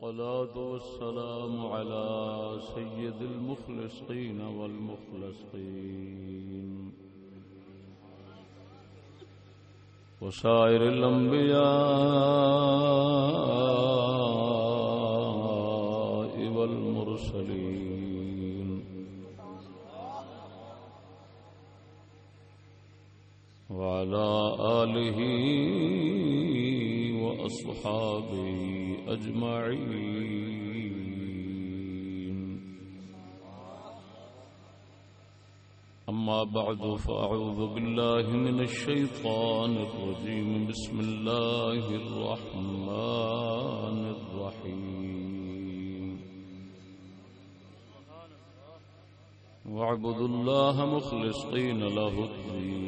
والصلاة والسلام على سيد المخلصين والمخلصين. وسائر الأنبياء والمرسلين. وعلى آله وأصحابه أجمعين. أما بعد، فأعوذ بالله من الشيطان الرجيم. بسم الله الرحمن الرحيم. واعبدوا الله مخلصين له الدين.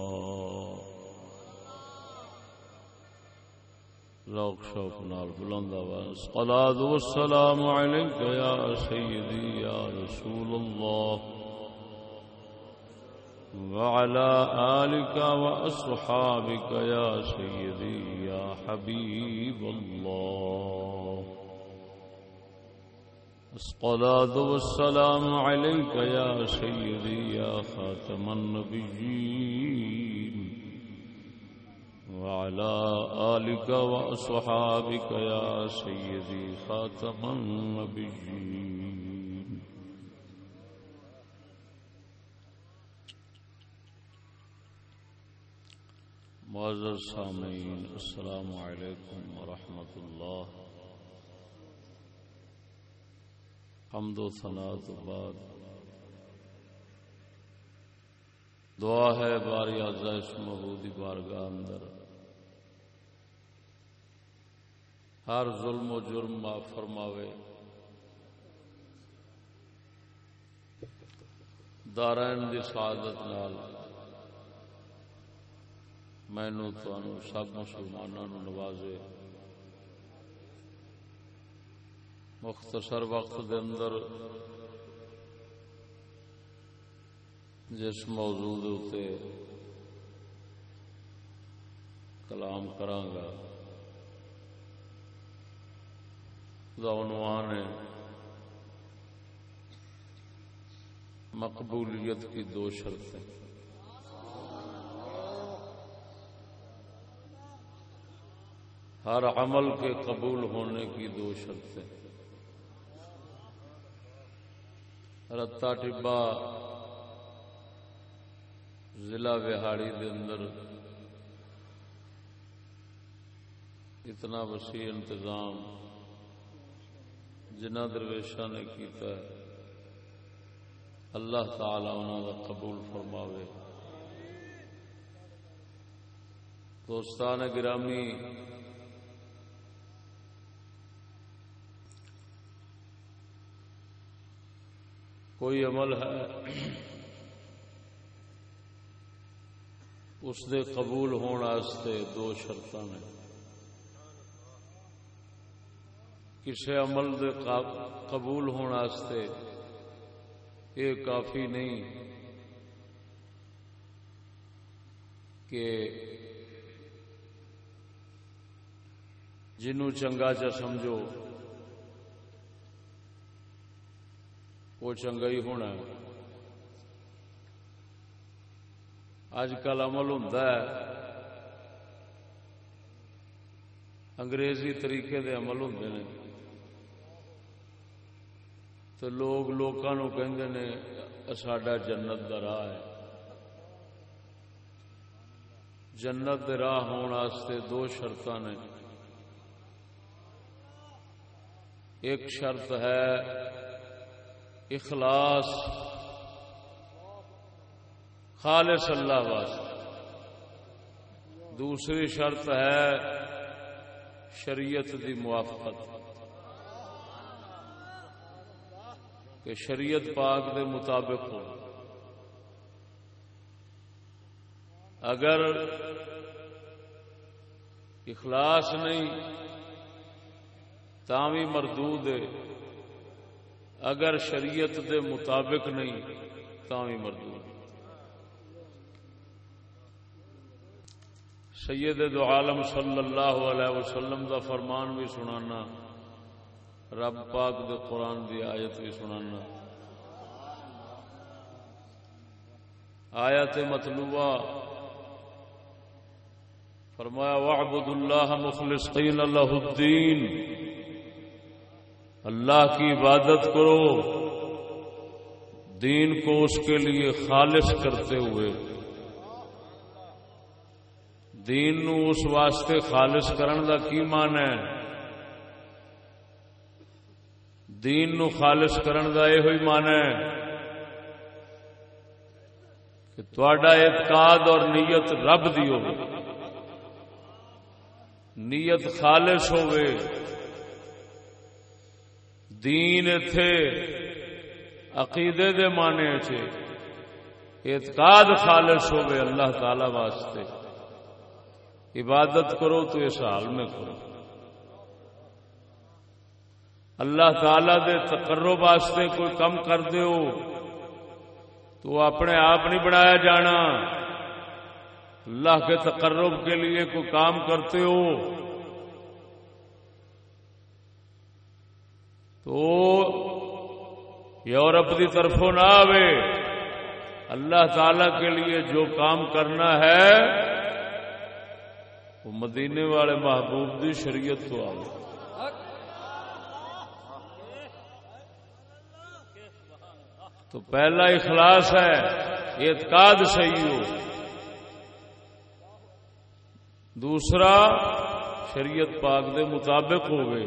ذوق، شوق نال بلند آواز۔ الصلاة والسلام عليك يا سيدي يا رسول الله وعلى آلك وأصحابك يا سيدي يا حبيب الله الصلاة والسلام عليك يا سيدي يا خاتم النبيين وعلى آلك وأصحابك يا سيدي خاتم النبيين. معزز سامعين السلام عليكم ورحمة الله حمد و ثناء تو بعد. دعا ہے باری آزائش محبودی بارگاہ اندر. ہر ظلم و جرم معاف فرماوے۔ دارائن دی سعادت نال مینو تنوع سب مسلمانوں نوازے۔ مختصر وقت دے اندر جس موضوع کلام کرانگا عنوان ہے مقبولیت کی دو شرطیں۔ ہر عمل کے قبول ہونے کی دو شرطیں۔ رتا ٹبا ضلع بہاڑی دے اندر اتنا وسیع انتظام جنہ درویشا نے کیتا ہے، اللہ تعالی انہوں کا قبول فرماوے۔ دوستان گرامی، کوئی عمل ہے اس دے قبول ہونے دو شرط نے۔ کسی عمل دے قبول ہونے یہ کافی نہیں کہ جنوں چنگا چا سمجھو، وہ چنگا ہی ہونا اج کل عمل ہوں انگریزی طریقے دے عمل ہوں نے تو لوگ لوگوں کہ ساڈا جنت کا راہ ہے۔ جنت دے راہ ہونے دو شرط نے۔ ایک شرط ہے اخلاص۔ خالص اللہ واسطے۔ دوسری شرط ہے شریعت دی موافقت۔ کہ شریعت پاک دے مطابق ہو۔ اگر اخلاص نہیں تاوی مردود ہے۔ اگر شریعت دے مطابق نہیں تاوی مردود سید دو عالم صلی اللہ علیہ وسلم دا فرمان بھی سنانا۔ رب پاک دے قرآن دی آیت بھی سنانا۔ آیت مطلوبہ۔ فرمایا وعبد اللہ مخلصین اللہ الدین اللہ کی عبادت کرو۔ دین کو اس کے لیے خالص کرتے ہوئے۔ دین نو اس واسطے خالص کرن دا کی مان ہے؟ دین نو خالص کرن دا یہ ہوئی مان ہے کہ تھوڑا اعتقاد اور نیت رب دی ہو نیت خالص ہوئے دین اتے عقیدے دے مانے چے اعتقاد خالص ہوئے اللہ تعالی واسطے۔ عبادت کرو تو اس حال میں کرو۔ اللہ تعالی دے تقرب واسطے کوئی کم کر دیو۔ تو اپنے آپ نہیں بنایا جانا۔ اللہ کے تقرب کے لیے کوئی کام کرتے ہو۔ تو یورپ کی طرفوں نہ آئے اللہ تعالی کے لیے جو کام کرنا ہے، وہ مدینے والے محبوب دی شریعت تو آ تو پہلا اخلاص ہے، اعتقاد صحیح ہو۔ دوسرا، شریعت پاک دے مطابق ہو گئے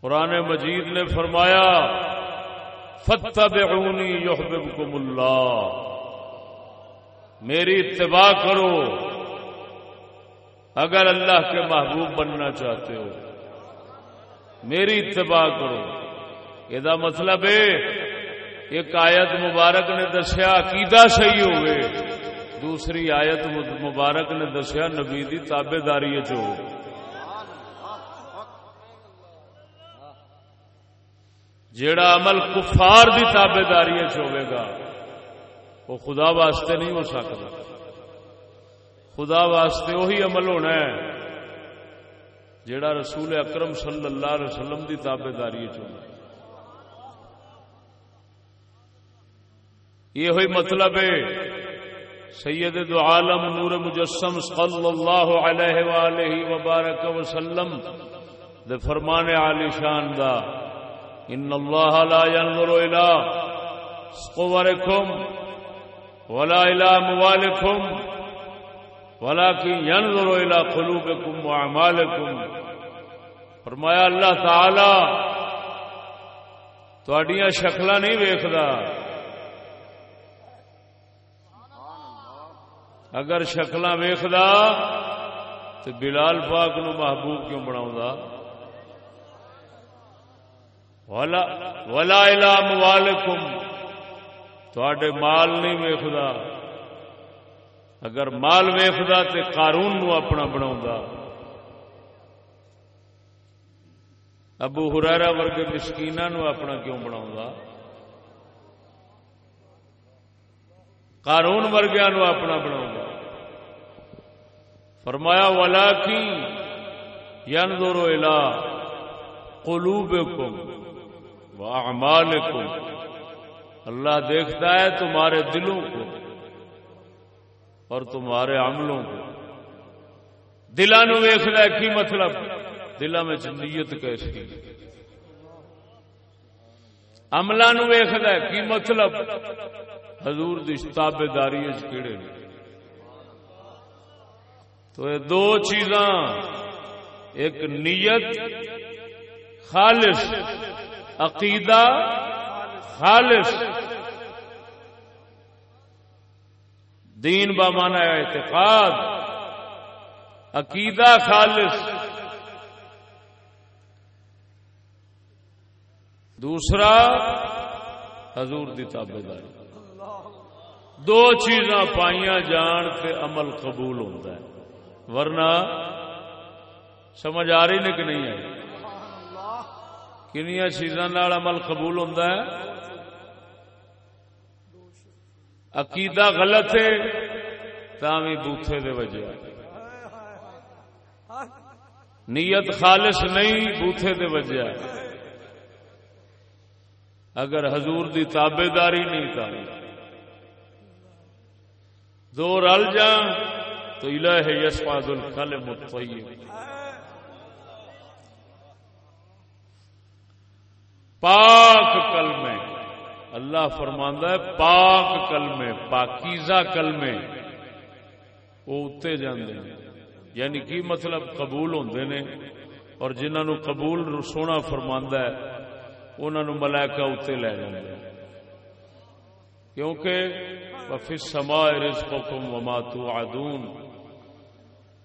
قرآن مجید نے فرمایا فتبعونی یحببکم اللہ میری اتباع کرو۔ اگر اللہ کے محبوب بننا چاہتے ہو، میری اتباع کرو۔ یہ مطلب ہے ایک آیت مبارک نے دسیا عقیدہ صحیح ہوئے، دوسری آیت مبارک نے دسیا نبی دی تابے داری چ جیڑا عمل کفار دی تابے داری گا، وہ خدا واسطے نہیں ہو سکتا۔ خدا واسطے وہی عمل ہونا ہے جڑا رسول اکرم صلی اللہ علیہ وسلم کی تابے داری چاہیے یہ ہوئی مطلب ہے، سید دو عالم نور مجسم صلی اللہ علیہ وآلہ وبارک وسلم دے فرمان عالی شان دا، ان اللہ لا ينظر الى صورکم ولا الى اموالكم ولكن ينظر الى قلوبكم واعمالكم فرمایا اللہ تعالی تہاڈیاں شکلاں نہیں ویکھدا. اگر شکلاں ویکھدا تو بلال پاک نو محبوب کیوں بناوندا ولا ولا الى اموالكم تھوڑے مال نہیں ویختا اگر مال ویختا تو قارون نو اپنا بنا ابو ہرارا ورگے مسکین نو اپنا کیوں بنا قارون ورگیا نو اپنا بنا فرمایا والا کی ین دورو الا قلوب کم اللہ دیکھتا ہے تمہارے دلوں کو اور تمہارے عملوں کو۔ دلان ویخنا کی مطلب؟ دلان میں نیت کیسی عملہ نو ویخنا کی مطلب؟ حضور دی تابے داری کیڑے تو یہ دو چیزاں، ایک نیت، خالص عقیدہ، خالص دین با مانا اعتقاد، عقیدہ خالص۔ دوسرا، حضور دی تابے داری دو چیزاں پائیاں جان تے عمل قبول ہوتا ہے۔ ورنہ سمجھ آ رہی نے کہ نہیں آئی؟ کنیا چیزاں عمل قبول ہوتا ہے۔ عقیدہ غلط ہے تاوی بوتھے دے وجہ۔ نیت خالص نہیں، بوتھے دے وجہ۔ اگر حضور دی تابے داری نہیں تھا دو رل جان تو الہ یسپاد الخل متفیم پاک کل میں اللہ فرماندہ ہے پاک کل میں پاکیزہ کل میں وہ اتنے جانے یعنی کی مطلب؟ قبول ہوندے نے۔ اور جنہوں قبول سونا فرماندہ ہے انہوں ملائکہ اتنے لے جانے کیونکہ وفی سما رزق کم وماتو آدون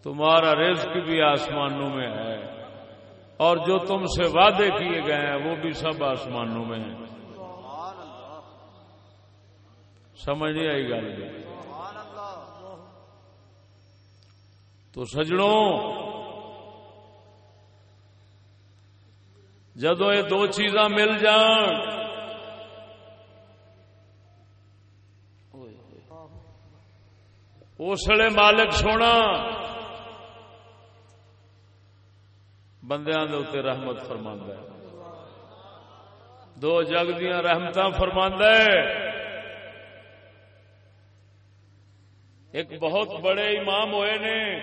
تمہارا رزق بھی آسمانوں میں ہے۔ اور جو تم سے وعدے کیے گئے ہیں، وہ بھی سب آسمانوں میں ہیں۔ سمجھ نہیں آئی گل۔ تو سجڑوں، جدو یہ دو چیزاں مل جان اسلے مالک سونا۔ بندیاں دے اتنے رحمت فرما دو جگ دیا رحمت فرما ایک بہت بڑے امام ہوئے نے۔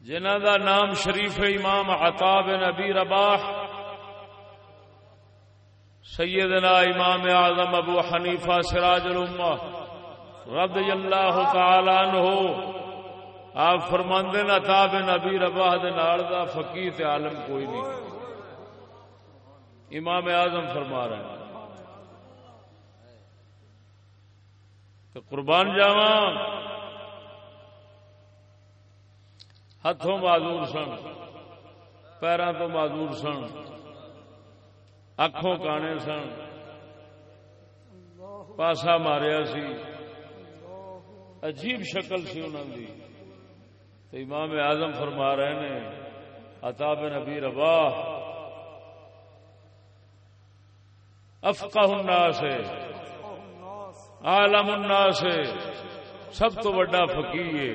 جنہ دا نام شریف امام عطاب نبی رباح۔ سیدنا امام اعظم ابو حنیفہ سراج الامہ۔ رضی اللہ تعالی عنہ، آپ فرماندے نا تاب نبی ربا دا فقیر تے عالم کوئی نہیں۔ امام اعظم فرما رہے ہیں۔ تو قربان جاوا ہاتھوں معذور سن پیروں تو معذور سن، اکھوں کانے سن، پاسا ماریا سی۔ عجیب شکل سی انہوں کی تو امام اعظم فرما رہے ہیں اتاب نبی ربا افقہ الناس ہے عالم الناس ہے سب تو بڑا فقیر ہے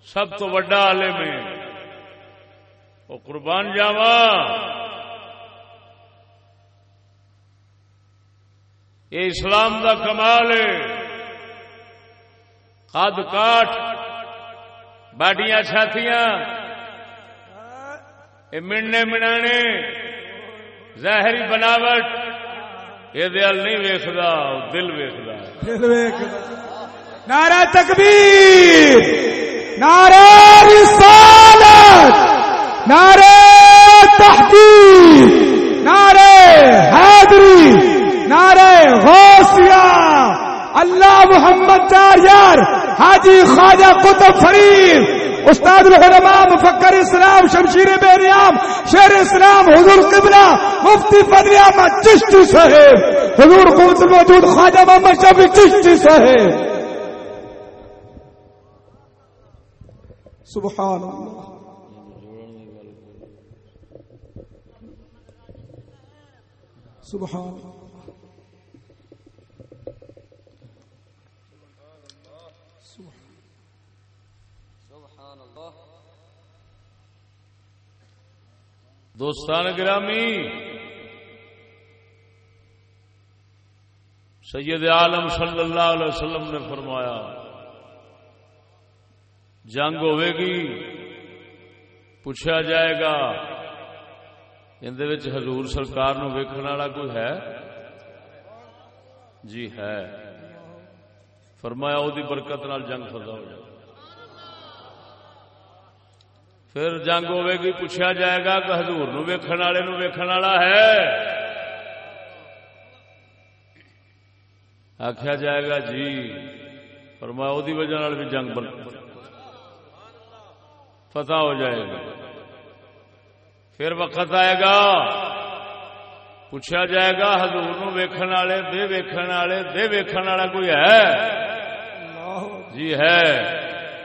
سب تو بڑا عالم ہے۔ وہ قربان جاوا یہ اسلام دا کمال ہے۔ قد کاٹ، باڈیاں چھاتیاں مڑنے مڑانے، ظاہری بناوٹ یہ دل نہیں ویختا دل ویختا نعرہ تکبیر، نعرہ رسالت، نعرہ تحقیق، نعرہ حیدری نعرہ غوثیہ۔ اللہ محمد چار یار حاجی خواجہ قطب فرید، استاد العلماء مفکر اسلام شمشیر بیریام شیر اسلام حضور قبلہ مفتی فضل احمد چشتی صاحب، حضور قوت موجود خواجہ محمد شفیع چشتی صاحب۔ سبحان اللہ۔ سبحان اللہ۔ دوستان گرامی، سید عالم صلی اللہ علیہ وسلم نے فرمایا، جنگ ہوے گی پوچھا جائے گا اندر حضور سرکار نو ویکن والا کوئی ہے؟ جی ہے۔ فرمایا وہ برکت نال جنگ فضا ہو جائے۔ پھر جنگ ہوے گی پوچھا جائے گا کہ حضور نو ویکھن والے نو ویکھن والا ہے آخیا جائے گا جی فرمایا وہ وجہ نال بھی جنگ بن فتح ہو جائے گا پھر وقت آئے گا پوچھا جائے گا حضور نو ویکھن والے دے ویکھن والے دے ویکھن والا کوئی ہے جی ہے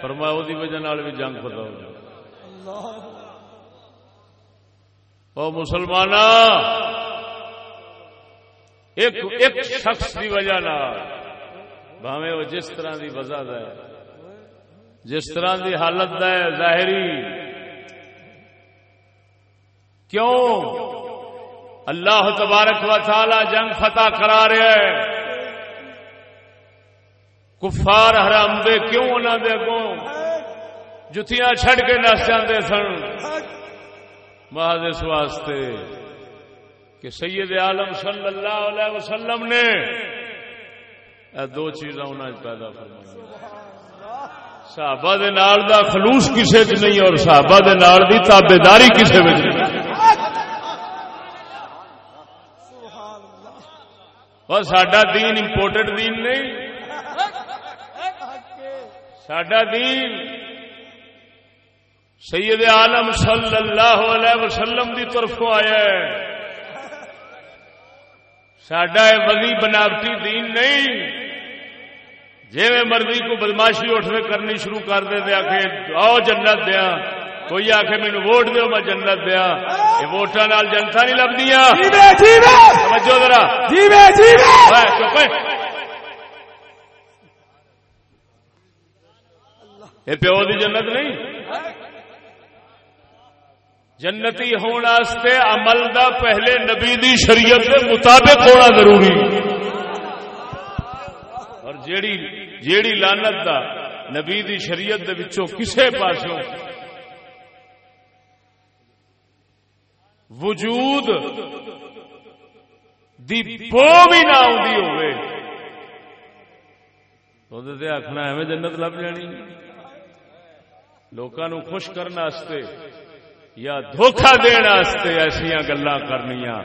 فرمایا وہ وجہ نال بھی جنگ فتح ہو جائے او مسلمان ایک ایک شخص کی وجہ بھاوے وہ جس طرح کی وجہ ہے، جس طرح کی حالت ہے ظاہری، کیوں؟ اللہ تبارک و تعالی جنگ فتح کرا رہا ہے۔ کفار حرام دے کیوں انہوں دے اگوں؟ جتیاں چھڑ کے نس جاندے سن۔ محض اس واسطے کہ سید عالم صلی اللہ علیہ وسلم نے اے دو چیزاں انہاں پیدا فرمائی صحابہ دے نال دا خلوص کسے وچ نہیں اور صحابہ دے نال دی تابعداری کسے وچ نہیں۔ اور ساڈا دین امپورٹڈ دین نہیں۔ ساڈا دین سید عالم صلی اللہ علیہ وسلم دی طرف آیا ہے۔ سڈا وزی بناوٹی دین نہیں۔ جی میں مرضی کو بدماشی اٹھ کے کرنی شروع کر دے دیا کہ آؤ جنت دیا۔ کوئی آ کے مینو ووٹ دو میں جنت دیا۔ یہ ووٹان نال جنتا نہیں لبدی ذرا۔ یہ پیو دی جنت نہیں۔ جنتی ہونے عمل دا پہلے نبی دی شریعت کے مطابق ہونا ضروری۔ اور جیڑی جیڑی لانت دا نبی دی شریعت دے وچوں کسے پاسوں وجود دی بو بھی نہ آدھی ہوئے۔ تو آخنا ایویں جنت لب جانی لوگوں خوش کرنے یا دھوکھا دن ایسا گلا کرنیا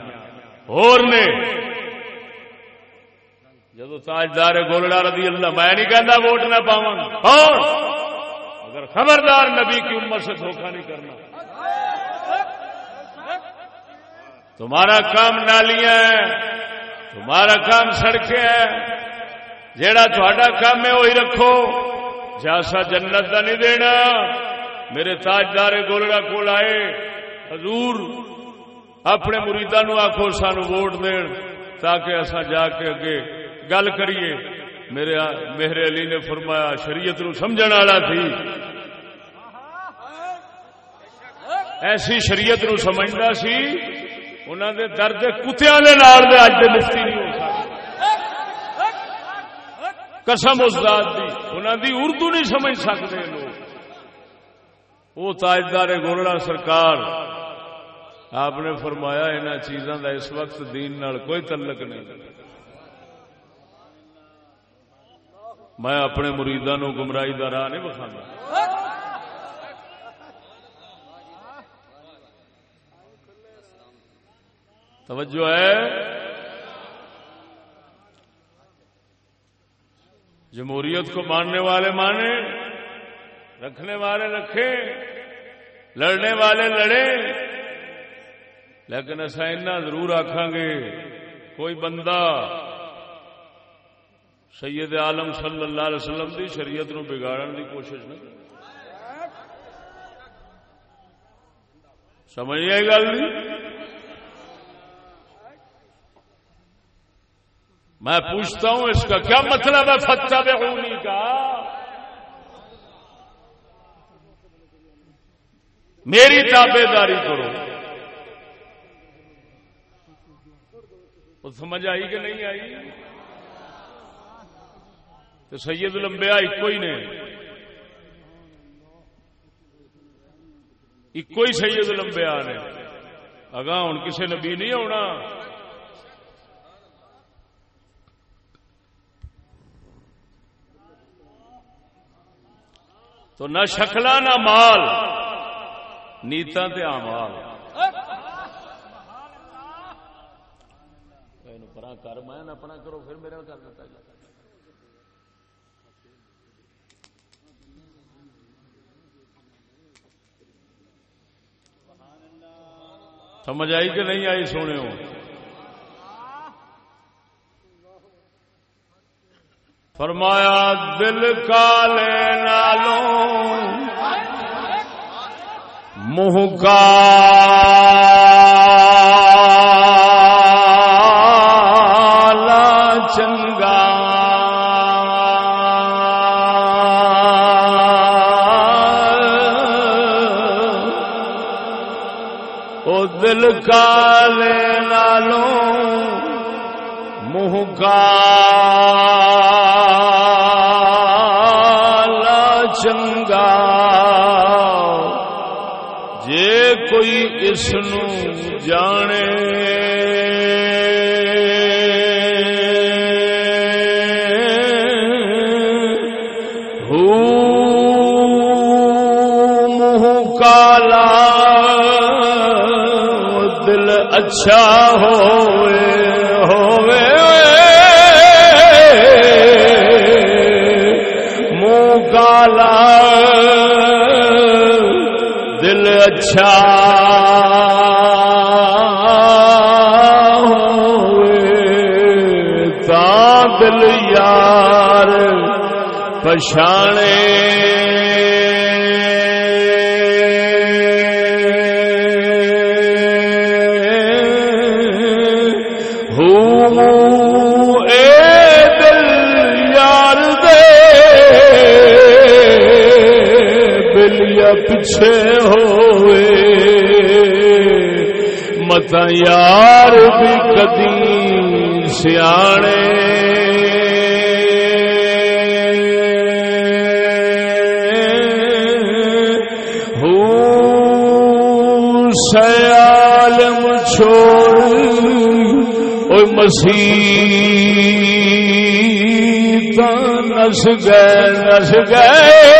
جدو تاجدار گولڑا رضی اللہ، میں نہیں کہنا ووٹ نہ پاؤں اگر خبردار نبی کی امت سے دھوکھا نہیں کرنا۔ تمہارا کام نالیاں تمہارا کام سڑکیں ہیں۔ جیڑا تھوڑا کام ہے وہی رکھو۔ جاسا جنت کا نہیں دینا۔ میرے تاجدار گولڑا کول آئے۔ حضور، اپنے مریدا نو آخو سانو ووٹ دین تاکہ اصا جا کے اگے گل کریے۔ میرے میرے علی نے فرمایا، شریعت نو سمجھ والا تھی۔ ایسی شریعت نو سمجھتا سی انہوں دے درد کتیا دے اج دے مفتی نہیں ہو سکتے قسم اس ذات دی انہوں دی اردو نہیں سمجھ سکتے لوگ وہ تاجدار گولڑا سرکار۔ آپ نے فرمایا ان چیزوں کا اس وقت دین نال کوئی تعلق نہیں۔ میں اپنے مریداں گمراہی کا راہ نہیں بخانا توجہ ہے؟ جمہوریت کو ماننے والے مانے۔ رکھنے والے رکھے لڑنے والے لڑے لیکن اصا ایسا ضرور آخان گے، کوئی بندہ سید عالم صلی اللہ علیہ وسلم دی شریعت نو بگاڑن دی کوشش نہیں سمجھ آئی گل جی؟ میں پوچھتا ہوں اس کا کیا مطلب ہے؟ فتح بے کا۔ میری تابے داری کرو سمجھ آئی کہ نہیں آئی؟ تو سید لمبیا ایک ہی نے۔ ایک ہی سید لمبیا نے۔ اگاں ہوں کسی نبی نہیں آنا تو نہ شکلا نہ مال۔ نیتا تے اعمال۔ کر میں کرو پھر میرے کر دیتا سمجھ آئی کہ نہیں آئی سونے ہو فرمایا دل کا لے نالوں منہ کا دل کا لینا لو منہ کا کوئی اس نو جانے کالا دل اچھا ہوئے ہوئے۔ منہ کالا دل اچھا یار پچھانے ہوں اے دل یار دے۔ ہوئے۔ مت یار بھی کدی سیانے او مسیح نس گئے نس گئے۔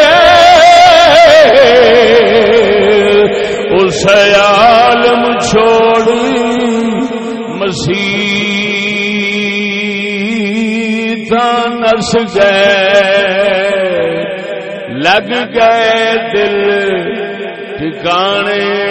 اس عالم چھوڑ مسیح نس گئے۔ لگ گئے دل ٹھکانے۔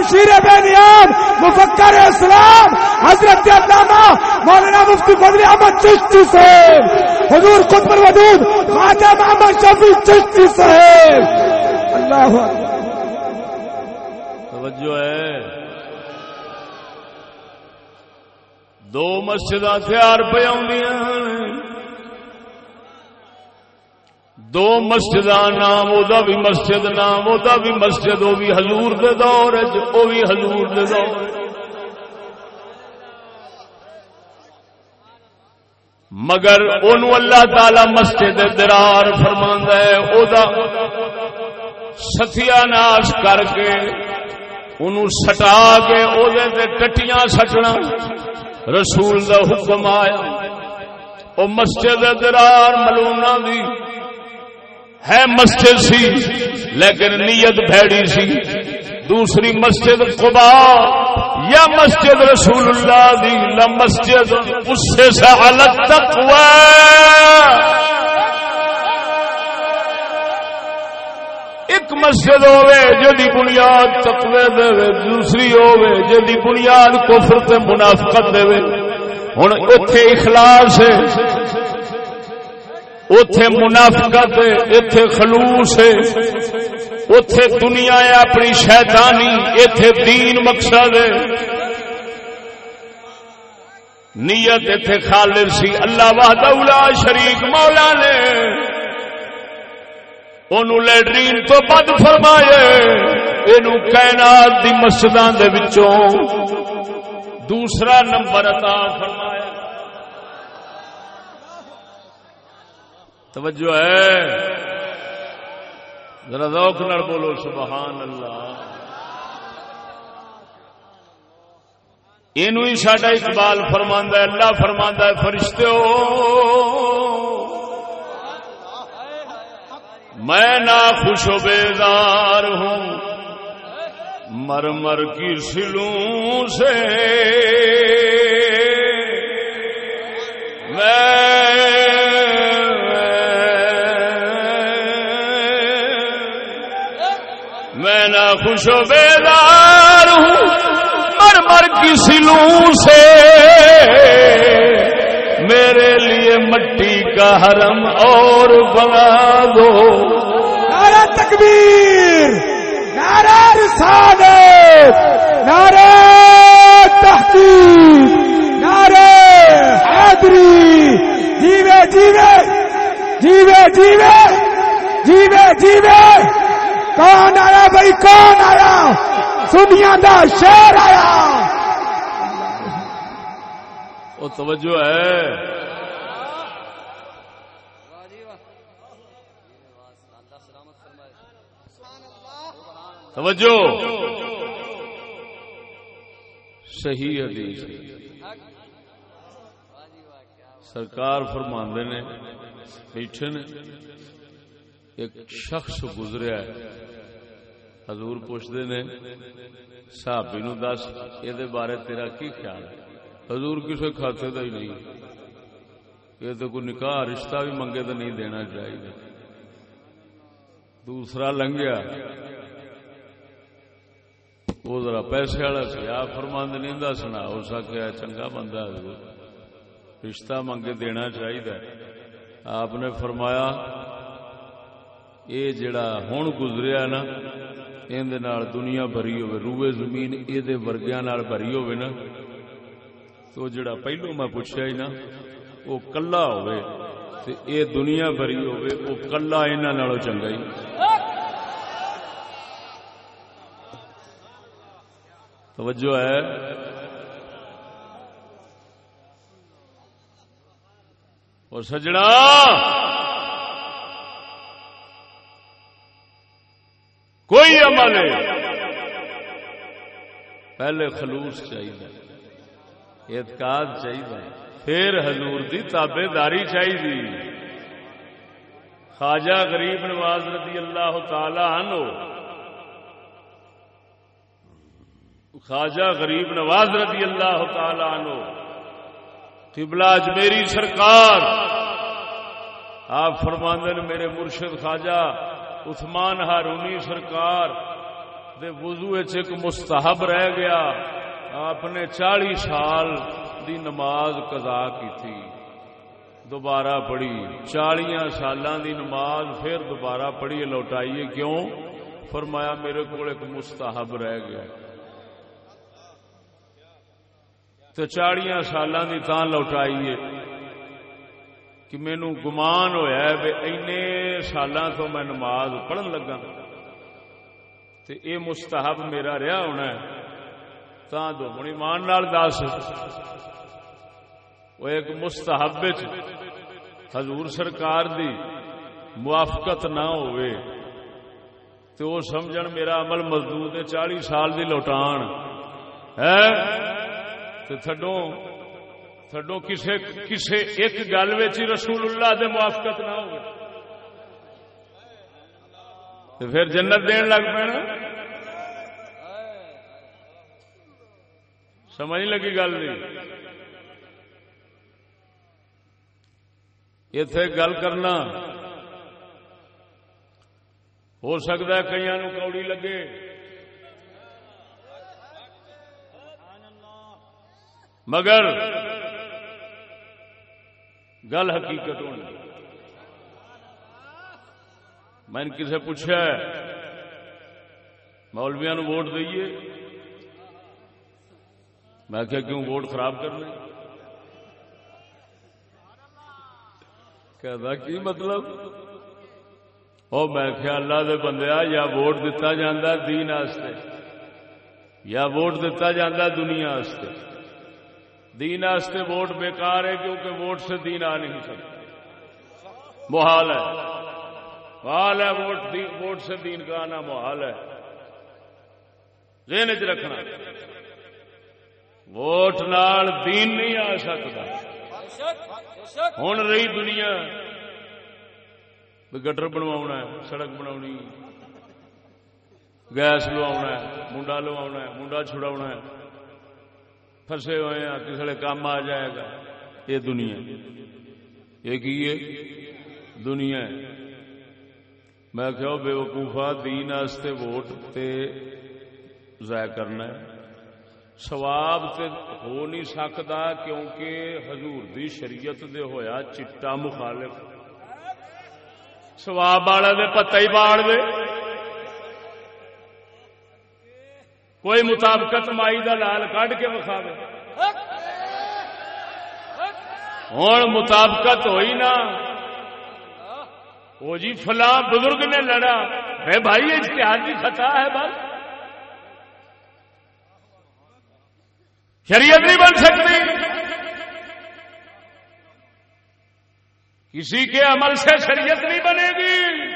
شمشیر بے بینیان، مفکر اسلام، حضرت علامہ مولانا مفتی فضل احمد چشتی صاحب، حضور قطب الودود خواجہ محمد شفیع چشتی صاحب۔ اللہ توجہ ہے۔ دو مسجد تیار پہ آدیاں دو مسجد نام، او بھی مسجد نام، او بھی مسجد وہ بھی حضور دے دور وہ بھی حضور دے دور مگر ان اللہ تعالی مسجد درار فرما ہے، او دا ستیا ناش کر کے انہوں سٹا کے او دے تے ٹٹیاں سٹنا۔ رسول دا حکم آیا۔ او مسجد درار ملونا دی۔ ہے مسجد سی، لیکن نیت بھیڑی سی۔ دوسری مسجد قبا یا مسجد رسول اللہ دی لا مسجد اس سے سہالت تقوی۔ ایک مسجد ہوے جدی بنیاد تقوی دے دوسری ہوے جدی بنیاد کفر تے منافقت دے ہن اوتھے اخلاص ہے۔ اوتھے منافقت ہے ایتھے خلوص ہے۔ اوتھے دنیا ہے، اپنی شیطانی، ایتھے دین مقصد ہے۔ نیت ایتھے خالص سی، اللہ وحدہ لا شریک مولا نے۔ اونوں لیٹرین تو بد فرمائے اینو کائنات دی مسجداں دے وچوں۔ دوسرا نمبر عطا فرمایا توجہ ہے۔ ذرا ذوق نال بولو، سبحان اللہ۔ یہ سڈا اقبال فرماندہ ہے، اللہ فرماندہ ہے فرشتے ہو میں نہ خوش و بیدار ہوں مر مر کی سلوں سے۔ میں خوش و بیدار ہوں مر مر کی سلوں سے۔ میرے لیے مٹی کا حرم اور بنا دو۔ نعرہ تکبیر، نعرہ رسالت، نعرہ تحقیق، نعرہ حیدری جیوے جیوے جیوے جیوے جیوے جیوے۔ کون آیا بھائی؟ کون آیا؟ سنیا دا شیر آیا۔ وہ توجہ ہے۔ توجہ۔ صحیح حدیث۔ سرکار فرماندے نے، بیٹھے نے۔ ایک شخص گزریا ہے۔ حضور پوچھتے نے، صحابی نو دس یہ بارے تیرا کی خیال ہے؟ حضور کسی کھاتے کا ہی نہیں۔ یہ تو کوئی نکاح، رشتہ بھی منگے تو نہیں دینا چاہیے۔ دوسرا لنگیا۔ وہ ذرا پیسے والا سی۔ آ فرمند نہیں دسنا ہو سکیا چنگا بندہ حضور رشتہ منگے دینا چاہیے۔ آپ نے فرمایا یہ جڑا ہوں گزریا نا اندر دنیا بھری ہوئے روئے زمین یہ ورگیا بھری ہوئے نا تو جڑا پہلو میں پوچھا ہی نا وہ کلا ہوئے تے اے دنیا بھری ہوئے وہ کلا انہاں نالوں چنگا ہی توجہ ہے اور سجنا کوئی عمل ہے پہلے خلوص چاہیے، اعتقاد چاہیے، پھر حضور دی تابے داری چاہیے۔ خواجہ غریب نواز رضی اللہ تعالی عنہ، خواجہ غریب نواز رضی اللہ تعالی عنہ، قبلہ اجمیری سرکار۔ آپ فرماندے نے، میرے مرشد خواجہ عثمان ہارونی سرکار دے وضو ایک مستحب رہ گیا۔ آپ نے چالی سال دی نماز قضا کی تھی دوبارہ پڑھی۔ چالیاں سالاں دی نماز پھر دوبارہ پڑھی۔ لوٹائیے کیوں؟ فرمایا میرے کو ایک مستحب رہ گیا۔ تو چالیاں سالاں دی تان لوٹائیے۔ کہ مینو گمان ہوا ہے اینے سالاں تو میں نماز پڑھن لگا تے اے مستحب میرا رہا ہونا ہے تا دو ہوں مان نال دس وہ ایک مستحب جی، حضور سرکار دی موافقت نہ ہوئے۔ تو وہ سمجھن میرا عمل مزدور نے چالی سال دی لوٹان۔ ہے تو تھڈو تھڈو کسے کسے ایک گل رسول اللہ دے موافقت نہ ہو تو پھر جنت دین لگ پینا سمجھ لگی گل نہیں اتے گل کرنا ہو سکتا ہے کئی نو کوڑی لگے مگر گل حقیقت ہونی میں نے کسی پوچھا مولویا نو ووٹ دئیے؟ میں کیا کیوں ووٹ خراب کرنے؟ کہتا کی مطلب؟ او میں کیا اللہ دے بندیا یا ووٹ دتا جاندہ دین آستے، یا ووٹ دتا جاندہ دنیا آستے۔ دین آستے ووٹ بیکار ہے کیونکہ ووٹ سے دین آ نہیں سکتا۔ محال ہے۔ محال ہے ووٹ ووٹ سے دین کا آنا محال ہے۔ ذہن چ رکھنا۔ ووٹ نال دین نہیں آ سکتا۔ ہوں رہی دنیا۔ گٹر بنوا سڑک بنا گیس لوا منڈا لوا منڈا چھڑا فسے ہوئے ہیں، کسی کام آ جائے گا۔ یہ دنیا یہ کی ہے؟ دنیا میں کہ بے وقوفا دین ووٹ تے ضائع کرنا ہے۔ سواب تے ہو نہیں سکتا کیونکہ حضور دی شریعت دے ہویا چٹا مخالف۔ سواب والا دے پتہ ہی باڑ دے۔ کوئی مطابقت مائی دا لال کڈ کے وکھا دے ہوں مطابقت ہوئی نا، وہ جی فلاں بزرگ نے لڑا۔ بھائی اشتہار کی خطا ہے بس۔ شریعت نہیں بن سکتی۔ کسی کے عمل سے شریعت نہیں بنے گی۔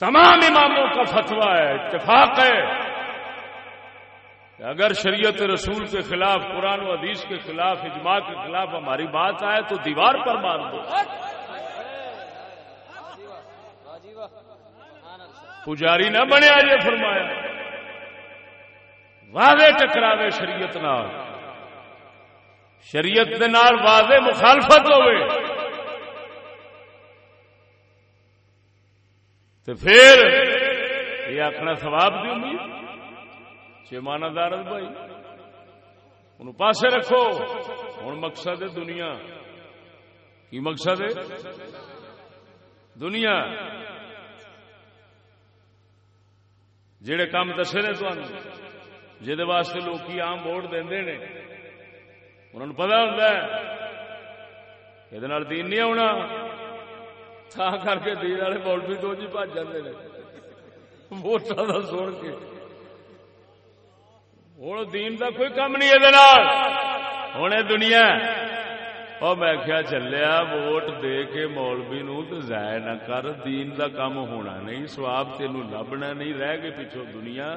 تمام اماموں کا فتوا ہے، اتفاق ہے کہ اگر شریعت رسول کے خلاف، قرآن و حدیث کے خلاف، اجماع کے خلاف ہماری بات آئے تو دیوار پر مار دو۔ پجاری نہ بنے، آج فرمایا۔ واضح ٹکراوے شریعت نال۔ شریعت دے نال واضح مخالفت ہوئے۔ تو پھر یہ آخنا سواب دی امید چیمانا دارت بھائی ان پاسے رکھو۔ ہوں مقصد ہے دنیا۔ کی مقصد ہے؟ دنیا۔ جڑے کام دسے نے تمہیں جہد واسطے لوگ آم ووٹ دے انہوں پتا ہوتا یہ دین نہیں آنا تا کر کے دین والے بول بھی دو جی بج جاتے ہیں ووٹان کا سن کے ہوں دین کا کوئی کام نہیں یہ ہوں دنیا اور میں کیا چلیا ووٹ دے کے مولوی نو تو ضائع نہ کر دین دا کام ہونا نہیں سواب تینوں لبنا نہیں رہ گئے پیچھو دنیا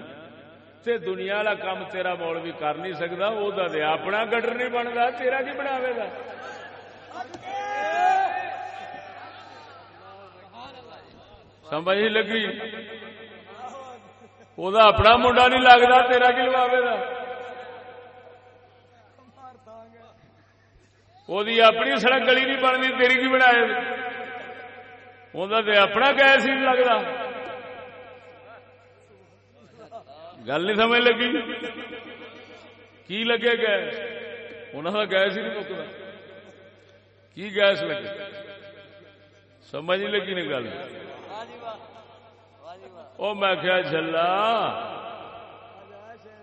تے دنیا والا کام تیرا مول بھی کر نہیں سکتا وہ اپنا گٹر نہیں بنتا تیرا کی بنا گا سمجھ لگی۔ وہ اپنا منڈا نہیں لگتا تیرا کی لواوے وہ اپنی سڑک گلی نہیں بنتی تیری کی بنا وہ اپنا گیس ہی نہیں لگتا گل نہیں سمجھ لگی؟ کی لگے گیس؟ انہوں کا گیس ہی نہیں مکتا کی گیس لگے؟ سمجھ نہیں لگی نہیں گل۔ وہ میں کیا چلا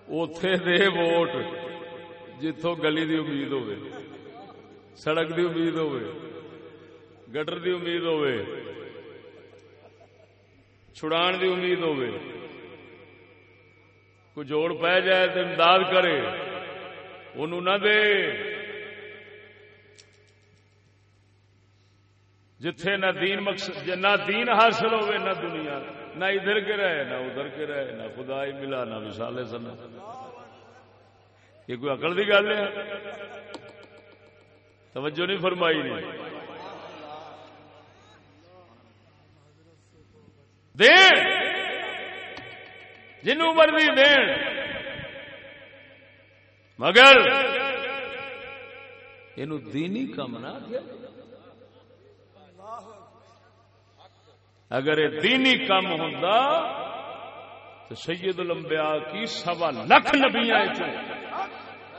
اتے دے ووٹ جتوں گلی دی امید ہوے سڑک دی امید ہوے گٹر دی امید ہوے چھڑان دی امید ہوے کو جوڑ پہ جائے تو امداد کرے، انہوں نہ دے۔ جتھے نہ دین مقصد، نہ دین حاصل ہوئے، نہ دنیا۔ نہ ادھر کے رہے، نہ ادھر کے رہے، نہ خدا ہی ملا، نہ وشالے سن یہ کوئی عقل کی گل ہے؟ توجہ نہیں فرمائی نہیں۔ دے جنوں مرضی دین۔ مگر یہ دینی کم نہ اگر یہ دینی کم ہوں تو سید الانبیاء کی سوا لکھ نبی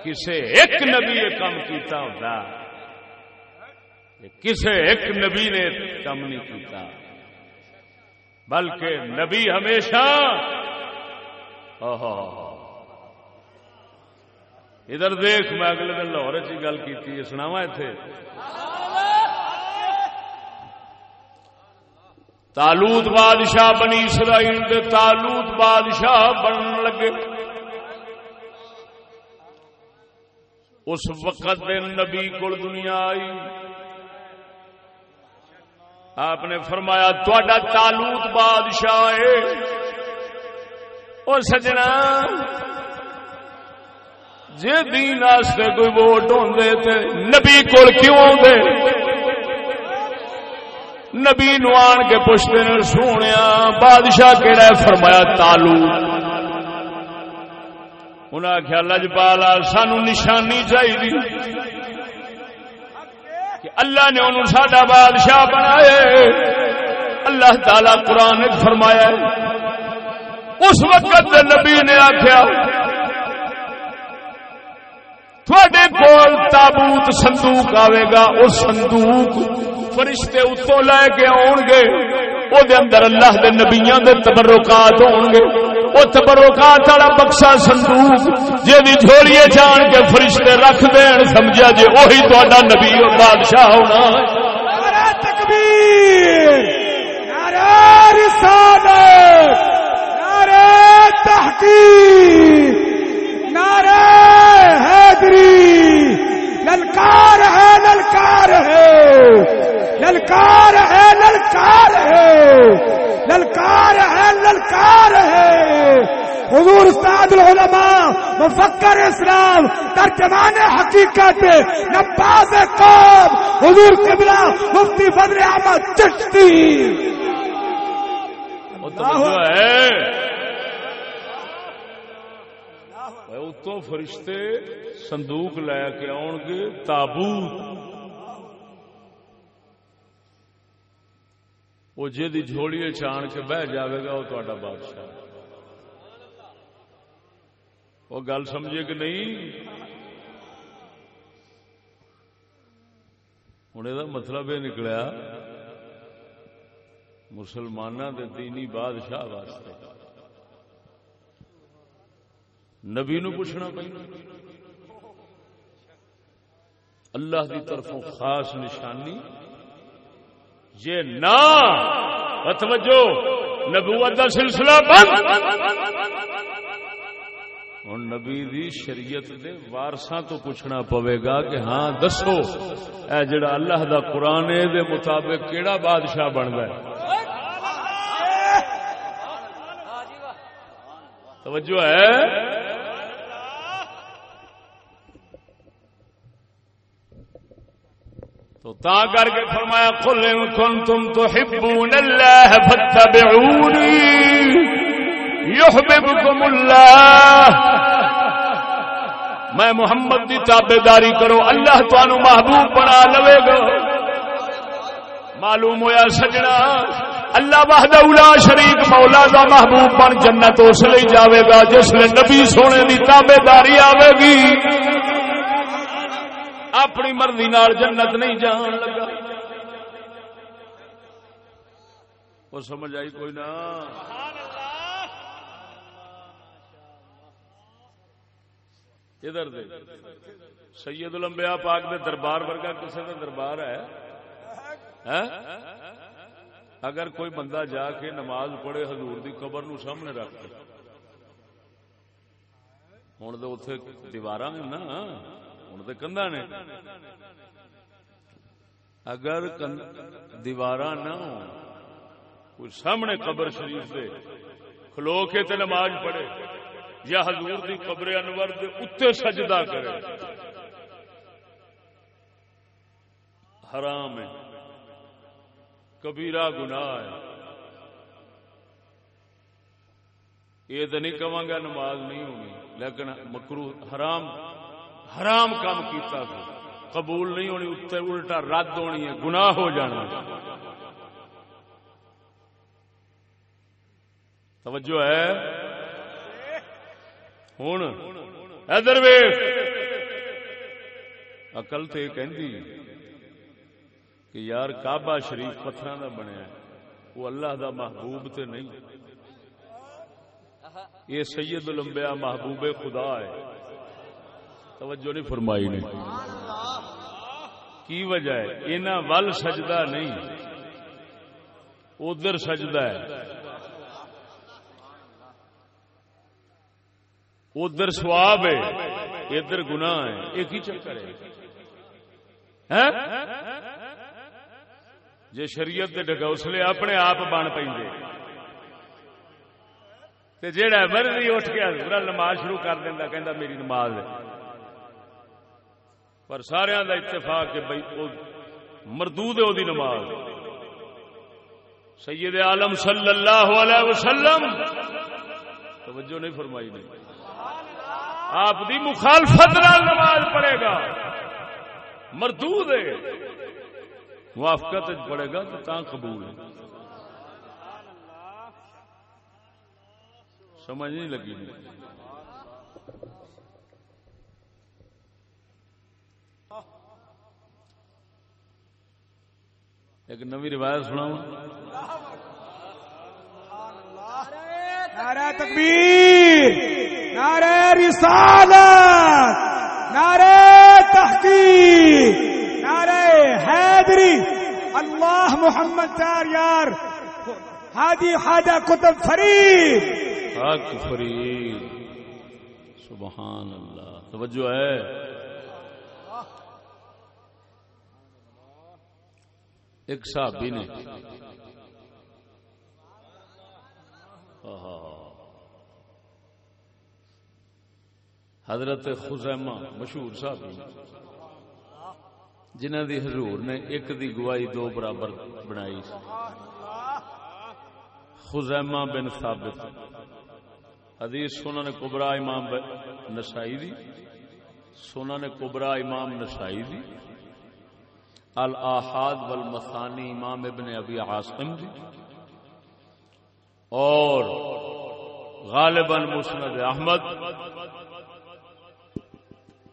کسے ایک نبی یہ کام کیتا ہوتا کسے ایک نبی نے کم نہیں کیتا بلکہ نبی ہمیشہ ادھر دیکھ میں اگلے دن لاہور چی گل کی سناوا اتے تالوت بادشاہ بنی اسرائیل دے تالوت بادشاہ بنن لگے۔ اس وقت دن نبی کو دنیا آئی۔ آپ نے فرمایا تا تالوت بادشاہ ہے۔ اور سجنا جی دین کوئی ووٹ ہوندے تے نبی کول کیوں آدھے نبی نو آن کے پوچھتے نے سونے بادشاہ کہڑا ہے؟ فرمایا، تالو۔ انہیں آخیا لجپالا سانو نشانی چاہیے کہ اللہ نے انہوں ساڈا بادشاہ بنایا اللہ تعالی قرآن فرمایا اس وقت نبی نے آخیا تھوڑے کول تابوت صندوق آئے گا اس صندوق فرشتے اتوں لے کے آن گے وہ اندر اللہ دے نبیاں دے تبرکات ہون گے وہ تبرکات والا بکسا صندوق جی جھولیے جان کے فرشتے رکھ دین، سمجھا جی وہی تا نبی اور بادشاہ ہونا۔ تکبیر رسالت، نعرہ تحقیق۔ نعرہ حیدری للکار ہے للکار ہے۔ للکار ہے للکار ہے۔ للکار ہے للکار ہے۔ حضور استاد العلماء، مفکر اسلام، ترجمان حقیقت، نباز قوم، حضور قبلہ مفتی فضل احمد چشتی۔ ہے۔ اتوں فرشتے صندوق لے کے آن گے تابوت وہ جی جھوڑی چان کے بہ جاوے گا وہ تا بادشاہ وہ گل سمجھے کہ نہیں ہوں یہ مطلب یہ نکلیا مسلمانوں کے دینی بادشاہ واسطے نبی نو پوچھنا پہ اللہ کی طرفوں خاص نشانی۔ یہ نہ۔ توجہ نبوت کا سلسلہ بند۔ ہوں نبی دی شریعت دے وارساں تو پوچھنا پوے گا کہ ہاں دسو، اے جڑا اللہ دا قرآن دے مطابق کیڑا بادشاہ بنتا ہے؟ توجہ ہے۔ تو تا کر کے فرمایا، قل ان کنتم تحبون اللہ فاتبعونی یحببکم اللہ۔ میں محمد دی تابے داری کرو، اللہ تو محبوب بنا لوے گا۔ معلوم ہویا سجنا، اللہ وحدہ اولا شریک مولا دا محبوب بن جنت اس لیے جاوے گا، جس لیے نبی سونے دی تابے داری آوے گی۔ اپنی مرضی نال جنت نہیں جان لگا۔ وہ سمجھ آئی کوئی نہ۔ ادھر دے۔ سید الانبیاء پاک دے دربار ورگا کسی کا دربار ہے؟ اگر کوئی بندہ جا کے نماز پڑھے، حضور دی قبر نو سامنے رکھ ہوں تو اتے دیوار نا۔ ہوں تو کندھا نے۔ اگر دیوار نہ ہو کوئی سامنے قبر شریف دے، کھلو کے تے نماز پڑھے، یا حضور دی قبر انور دے اتنے سجدہ کرے۔ حرام ہے۔ کبیرہ گناہ ہے۔ یہ تو نہیں کہاں گا نماز نہیں ہونی، لیکن مکرو حرام حرام کام کیتا تھا۔ قبول نہیں ہونی اتنے الٹا رد ہونی ہے، گناہ ہو جانا۔ توجہ ہے؟ ہوں ادھر اقل تو یہ کہ یار کعبہ شریف پتھر کا بنیا وہ اللہ دا محبوب تے نہیں۔ یہ سید الانبیاء محبوب خدا ہے۔ توجہ نہیں فرمائی نے۔ کی وجہ ہے؟ انہاں ول سجدہ نہیں۔ ادھر سجدہ ہے۔ ادھر سواب ہے، ادھر گنا ہے۔ ایک ہی چکر ہے۔ جی شریعت کے ڈگوسلے اپنے آپ بن پہ جہا مرضی اٹھ کے حضور نماز شروع کر دینا کہ میری نماز ہے۔ پر سارا کا اتفاق کہ بھائی مردود ہے وہ نماز۔ سید عالم صلی اللہ علیہ وسلم۔ توجہ نہیں فرمائی نہیں آپ دی مخالفت نماز پڑھے گا۔ مردود ہے۔ موافقت پڑے گا تو تا قبول ہے۔ سمجھ نہیں لگی۔ ایک نوی روایت سنا نعرہ تکبیر نعرہ رسالت نعرہ تحقیق نعرہ حیدری۔ اللہ محمد چار یار حاجی خواجہ کتب فرید۔ حق فرید۔ سبحان اللہ توجہ ہے۔ ایک صحابی نے۔ حضرت خزیمہ مشہور صحابی جنہ دی حضور نے ایک دی گواہی دو برابر بنائی خزیمہ بن ثابت۔ حدیث سونا نے کبرا امام نسائی دی۔ سونا نے کبرا امام نسائی دی۔ الاحاد والمثانی امام ابن ابی عاصم جی۔ اور غالباً مسند احمد۔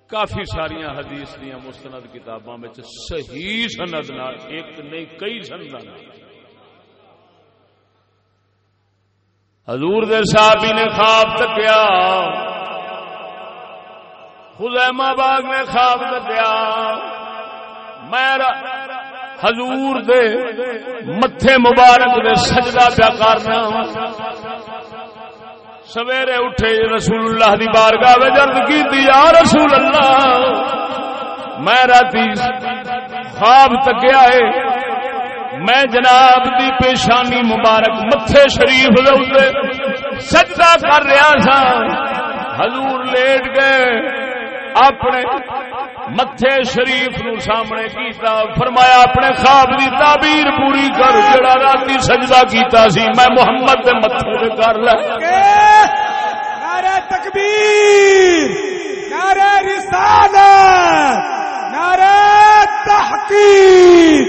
کافی ساریا حدیث دیا مستند کتاباں صحیح سند نہ، ایک نہیں، کئی سند حضور دے صحابی نے خواب تکیا۔ خزیمہ باغ نے خواب تکیا۔ میں حضور دے متھے مبارک دے سجدہ پیا کرنا۔ سویرے اٹھے رسول اللہ دی بارگاہ میں جرد کی دیا رسول اللہ میں رات خواب تکیا ہے۔ میں جناب دی پیشانی مبارک متھے شریف دے سجدہ کر رہا سا حضور لیٹ گئے۔ اپنے متھے شریف نو سامنے کیتا، فرمایا اپنے خواب دی تعبیر پوری کر، جڑا راتی سجدہ کیتا سی، میں محمد دے متھے تے کر لے۔ نعرہ تکبیر، نعرہ رسالت، نعرہ تحقیق۔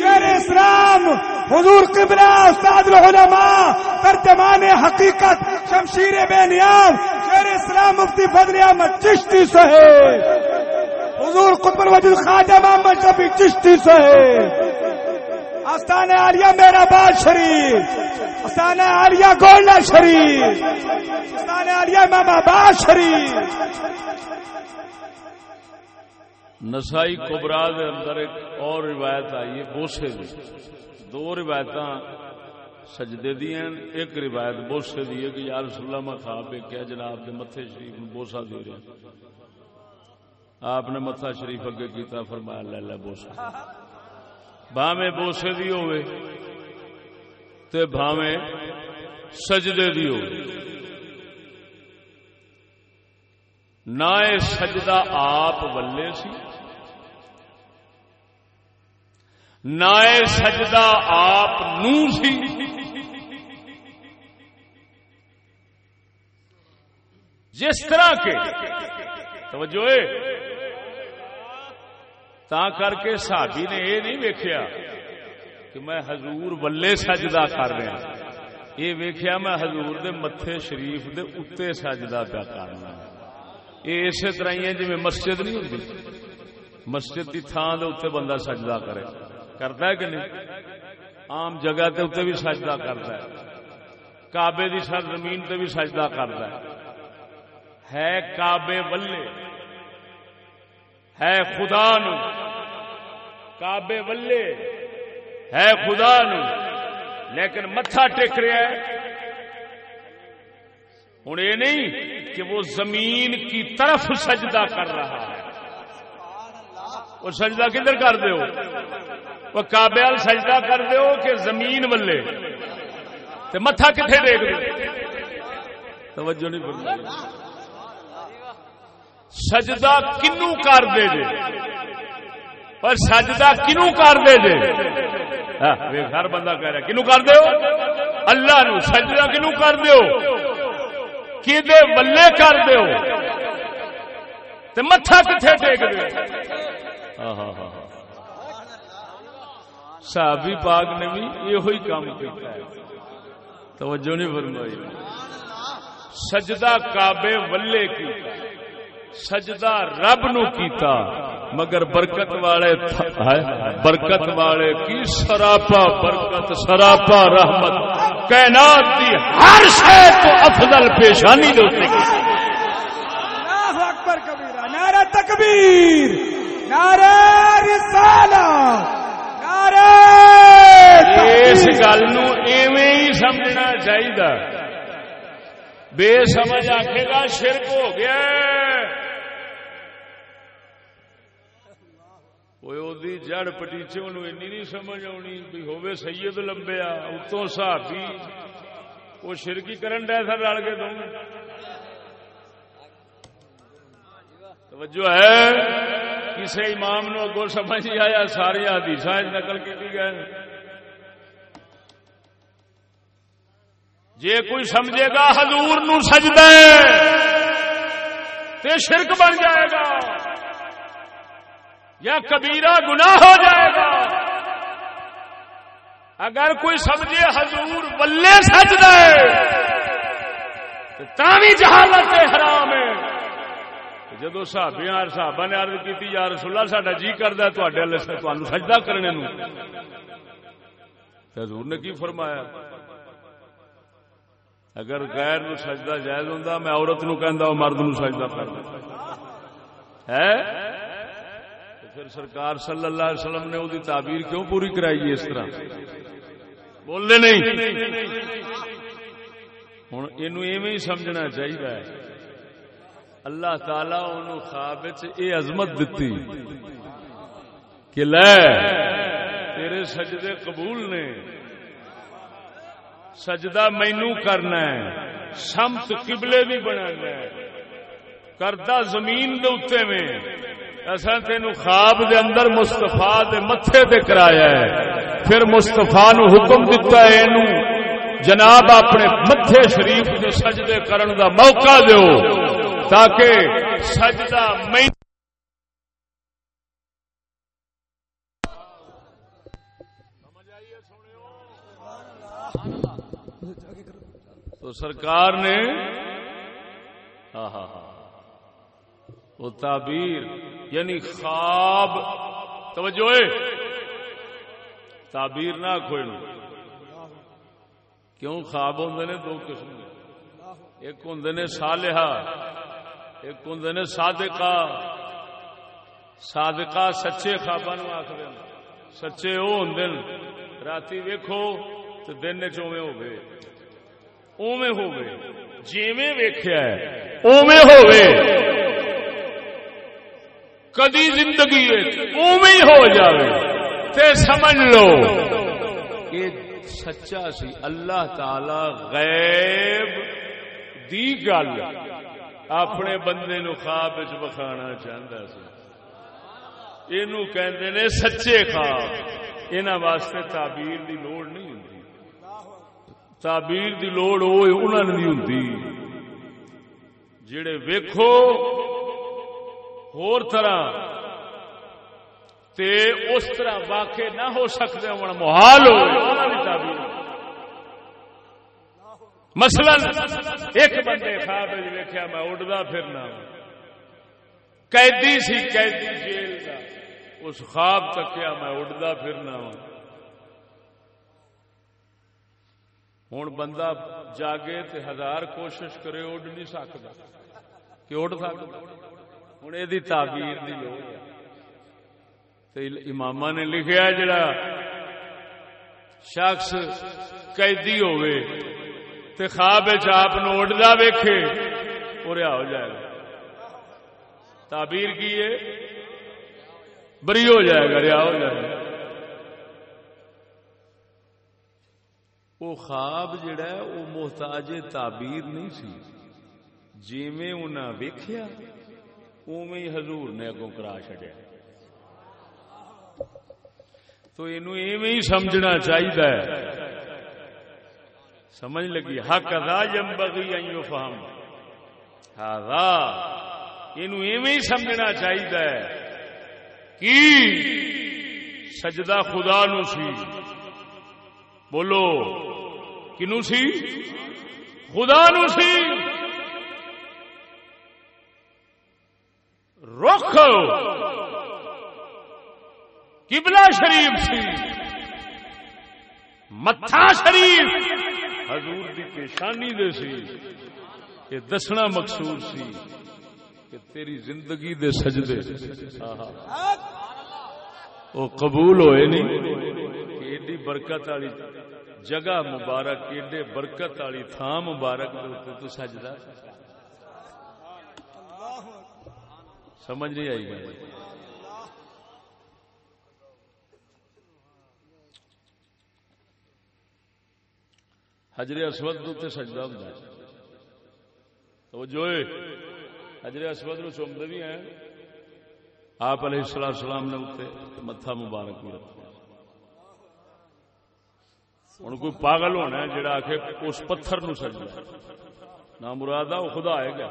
شیر اسلام، حضور قبلہ، استاد العلماء، ترجمان حقیقت، شمشیر بے نیام شیر اسلام مفتی فضل احمد چشتی صاحب۔ حضور قطب الوجود خواجہ محمد شفیع چشتی صاحب۔ آستان عالیہ میرا باد شریف۔ آستان عالیہ گولڈا شریف۔ آستان عالیہ امام آباد شریف۔ نسائی کبرا دے اندر ایک اور روایت آئی ہے، بوسے دی۔ دو روایت سجدے دی ہیں، ایک روایت بوسے دی ہے کہ یا رسول اللہ میں خواب کیا جناب دے متھے شریف بوسا دے رہے آپ نے متھا شریف اگے کیتا، فرمایا لے لے بوسا بھاویں بوسے دی ہوئے تے بھاویں سجدے دی ہوئے نہ سجدہ آپ ولے سی، نہ سجدہ آپ نو سی۔ جس طرح کے۔ توجہ تا کر کے سادی نے یہ نہیں ویکیا کہ میں حضور ولے سجدہ کر رہا یہ ویکیا میں حضور دے متھے شریف دے اتنے سجدہ پیا کرنا یہ اسی طرح ہی ہے جی مسجد نہیں ہوتی مسجد کی تھان دے اتنے بندہ سجدہ کرے۔ کرتا ہے کہ نہیں؟ عام جگہ تے اتنے بھی سجدہ کرتا ہے۔ کابے کی سر زمین تے بھی سجدہ کرتا ہے۔ ہے کابے ولے، ہے خدا نو۔ کابے ولے، ہے خدا نو۔ لیکن متھا ٹیک رہا ہے۔ ہوں یہ نہیں کہ وہ زمین کی طرف سجدہ کر رہا ہے۔ وہ سجدہ کدھر کر دو وہ کابل سجدہ کر دو کہ زمین ولے۔ متھا کتنے دیکھ دو توجہ نہیں فرمائی۔ سجدہ کنو کر دے جے پر سجدہ کنو کر دے جے ہر ہاں، بندہ کہہ رہا کنو کر دیو اللہ نو سجدہ کنو کر دیو کہ ولے کر دیو تے متھا کتنے ٹیک دیو ہاں، ہاں، صحابی پاک نے بھی یہ ہوئی کام کیا توجہ نہیں فرمائی۔ سجدہ کعبے ولے کی۔ سجدہ رب نو کیتا مگر برکت والے برکت والے کی سراپا برکت سراپا رحمت۔ کائنات کی ہر شے تو افضل پیشانی دوتے کی اکبر کبیرہ نعرہ تکبیر اس گل ہی سمجھنا چاہیے بے سمجھ آخے گا، شرک ہو گیا جڑ پٹیچے نہیں سمجھ آنی بھی ہوے سید لمبیا اتوں سابی وہ شرکی کرن ڈے سر رل کے دوں توجہ ہے۔ کسی امام نو اگو سمجھ نہیں آیا، ساری حدیث نقل کی گئے۔ جے کوئی سمجھے گا حضور نو سجدہ تے شرک بن جائے گا۔ یا کبیرہ گناہ ہو جائے گا۔ اگر کوئی سمجھے حضور ولے سجدہ ہے تو جہالت حرام ہے۔ جدو سابیا صحابہ نے عرض کی یا رسول اللہ، ساڈا جی کردا ہے سجدہ کرنے نو۔ حضور نے کی فرمایا؟ اگر غیر نو سجدہ جائز ہوندا، میں عورت نو کہندا، او مرد نو سجدہ کر ہے؟ پھر سرکار صلی اللہ علیہ وسلم نے وہ تعبیر کیوں پوری کرائی ہے اس طرح؟ بولنے نہیں۔ ہوں یہ سمجھنا چاہیے اللہ تعالی ان خواب یہ عظمت دتی کہ لے، تیرے سجدے قبول نے۔ سجدہ مینو کرنا ہے۔ سمت قبلے بھی بنا کرتا زمین دے اتے میں۔ اصا تین خواب دے اندر مستفا دے متے تے کرایا ہے۔ پھر مستفا نو حکم دتا ہے اینو۔ جناب اپنے متے شریف دے سجدے کرن دا موقع دیو۔ تاکہ سجدہ میں تو سرکار نے ہاں ہاں ہاں۔ وہ تعبیر یعنی خواب، توجہ تعبیر نہ کھوئے کیوں خواب ہوں نے؟ دو قسم ایک ہوں نے صالحہ، ایک ہوں نے صادقہ۔ صادقہ سچے خوابا نو آخر سچے وہ ہوں رات ویکو تو دن چویں ہو گئے اوے ہو کدی زندگی ہو جاوے۔ تے سمجھ لو۔ کہ سچا سی اللہ تعالی غیب دی گل۔ اپنے بندے نو خواب بخانا چاہتا سی یہ سچے خواب۔ ان واسطے تعبیر دی لوڑ نہیں تعبیر دی لوڑ انہوں نے نہیں ہوں جڑے ویکھو، ہور طرح تے اس طرح واقع نہ ہو سکتے ہوں محال ہو تعبیر۔ مثلا ایک بندے خواب ویکیا میں اڈتا پھرنا قیدی سی قیدی جیل کا اس خواب تکیا میں اڈتا پھرنا وا ہوں بندہ جاگے تے ہزار کوشش کرے اڈ نہیں سکتا کہ اڈ سکتا ہوں یہ تعبیر دی لوڑ امام نے لکھا جڑا شخص قیدی ہوئے تے خواب آپ اڈتا ویکھے وہ رہا ہو جائے گا تعبیر کی ہے بری ہو جائے گا رہا ہو جائے گا وہ خواب جڑا ہے، وہ محتاج تعبیر نہیں سی۔ جیویں انہیں ویخیا اوے حضور نے اگوں کرا چڈیا تو یہ سمجھنا چاہیے سمجھ لگی حق ادا جم بگی فہم یہ سمجھنا چاہیے کہ سجدہ خدا نو سی۔ بولو۔ کنو سی؟ خدا نو سی؟ رخ کبلا شریف سی۔ متھا شریف۔ حضور دی پیشانی دے سی۔ یہ دسنا مقصود سی۔ کہ تیری زندگی دے سجدے۔ وہ قبول ہوئے نہیں۔ ایڈی برکت والی جگہ مبارک، ایڈے برکت والی تھان مبارک تو سجدہ۔ سمجھ نہیں آئی۔ گئی حجر اسود سجدہ ہوں تو جو حجر اسود نو چومتے بھی ہیں۔ آپ علیہ السلام سلام نے اتنے متھا مبارک بھی رکھا ہوں کوئی پاگل ہونا ہے جڑا آ کے اس پتھر نو سجنا نہ مراد وہ خدا آئے گا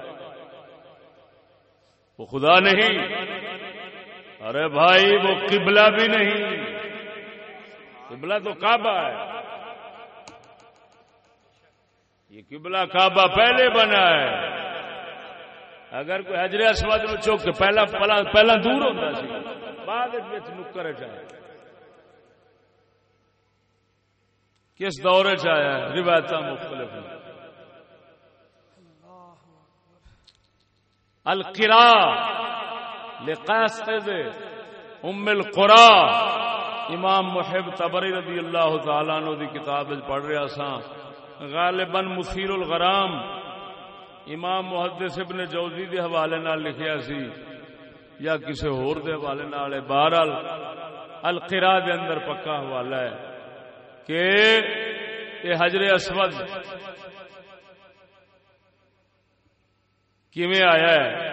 وہ خدا نہیں ارے بھائی وہ قبلہ بھی نہیں قبلہ تو کعبہ ہے یہ قبلہ کعبہ پہلے بنا ہے اگر کوئی حجر اسود نو چوک پہلا پہلا دور ہوتا سی بعد نکر چاہے کس دور چیا روایت مختلف ہیں۔ القرا لقاصد ام القرا، امام محب تبری رضی اللہ تعالی عنہ دی کتاب پڑھ رہا سا۔ غالبا مثیر الغرام، امام محدث ابن جوزی دے حوالے نال لکھیا سی، یا کسی ہور دے حوالے نال بہرحال القرا دے اندر پکا حوالہ ہے۔ کہ یہ حجر اسود، کیویں آیا ہے؟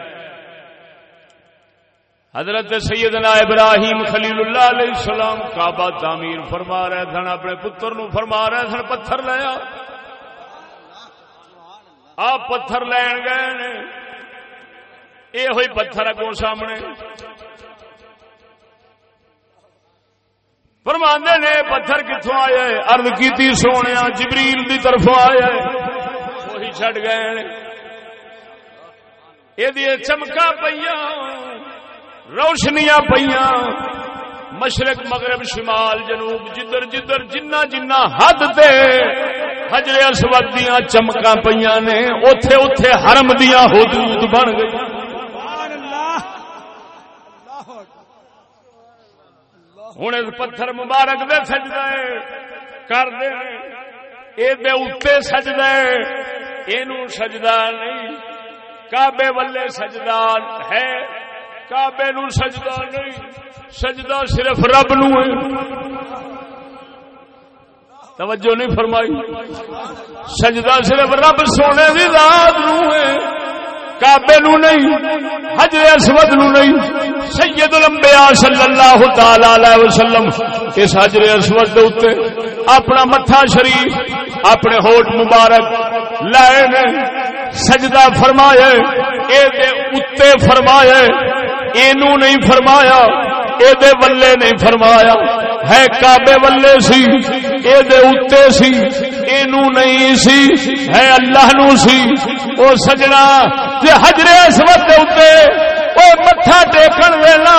حضرت سیدنا ابراہیم خلیل اللہ علیہ السلام کعبہ تعمیر فرما رہے سن، اپنے پتر نو فرما رہے سن، پتھر لیا آپ پتھر لین گئے یہ ہوئی پتھر اگوں سامنے۔ فرماندے نے، پتھر کتوں آیا ہے ارد کی سونے جبریل دی طرف آیا ہے وہی چڈ گئے یہ چمکا پہ روشنیاں پہ مشرق، مغرب، شمال، جنوب جدھر جدھر جنہ جنہ حد تے حجر اسود دیا چمکا پہ نے اتے اتے حرم دیا حدود بن گئی ہوں پتھر مبارک دے سجدہ کر دے یہ سجدہ یہ سجدہ نہیں۔ کعبے والے سجدہ ہے، کعبے نو سجدہ نہیں۔ سجدہ صرف رب نو ہے۔ توجہ نہیں فرمائی۔ سجدہ صرف رب سونے کی ذات نو ہے۔ کعبے نو نہیں، حجر اسود نو نہیں، سید الانبیاء صلی اللہ تعالی علیہ وسلم اس حجر اسود دے اوتے اپنا مٹھا شریف، اپنے ہوٹ مبارک لائے نے، سجدہ فرمایا اے فرمایا اینو نہیں فرمایا، اے دے ولے نہیں فرمایا، ہے کعبے ولے سی، اے دے اتے سی اینو نہیں سی، ہے اللہ نو سی۔ او سجنا جے حجرے اسود دے اتے او متھا ٹیکن ویلا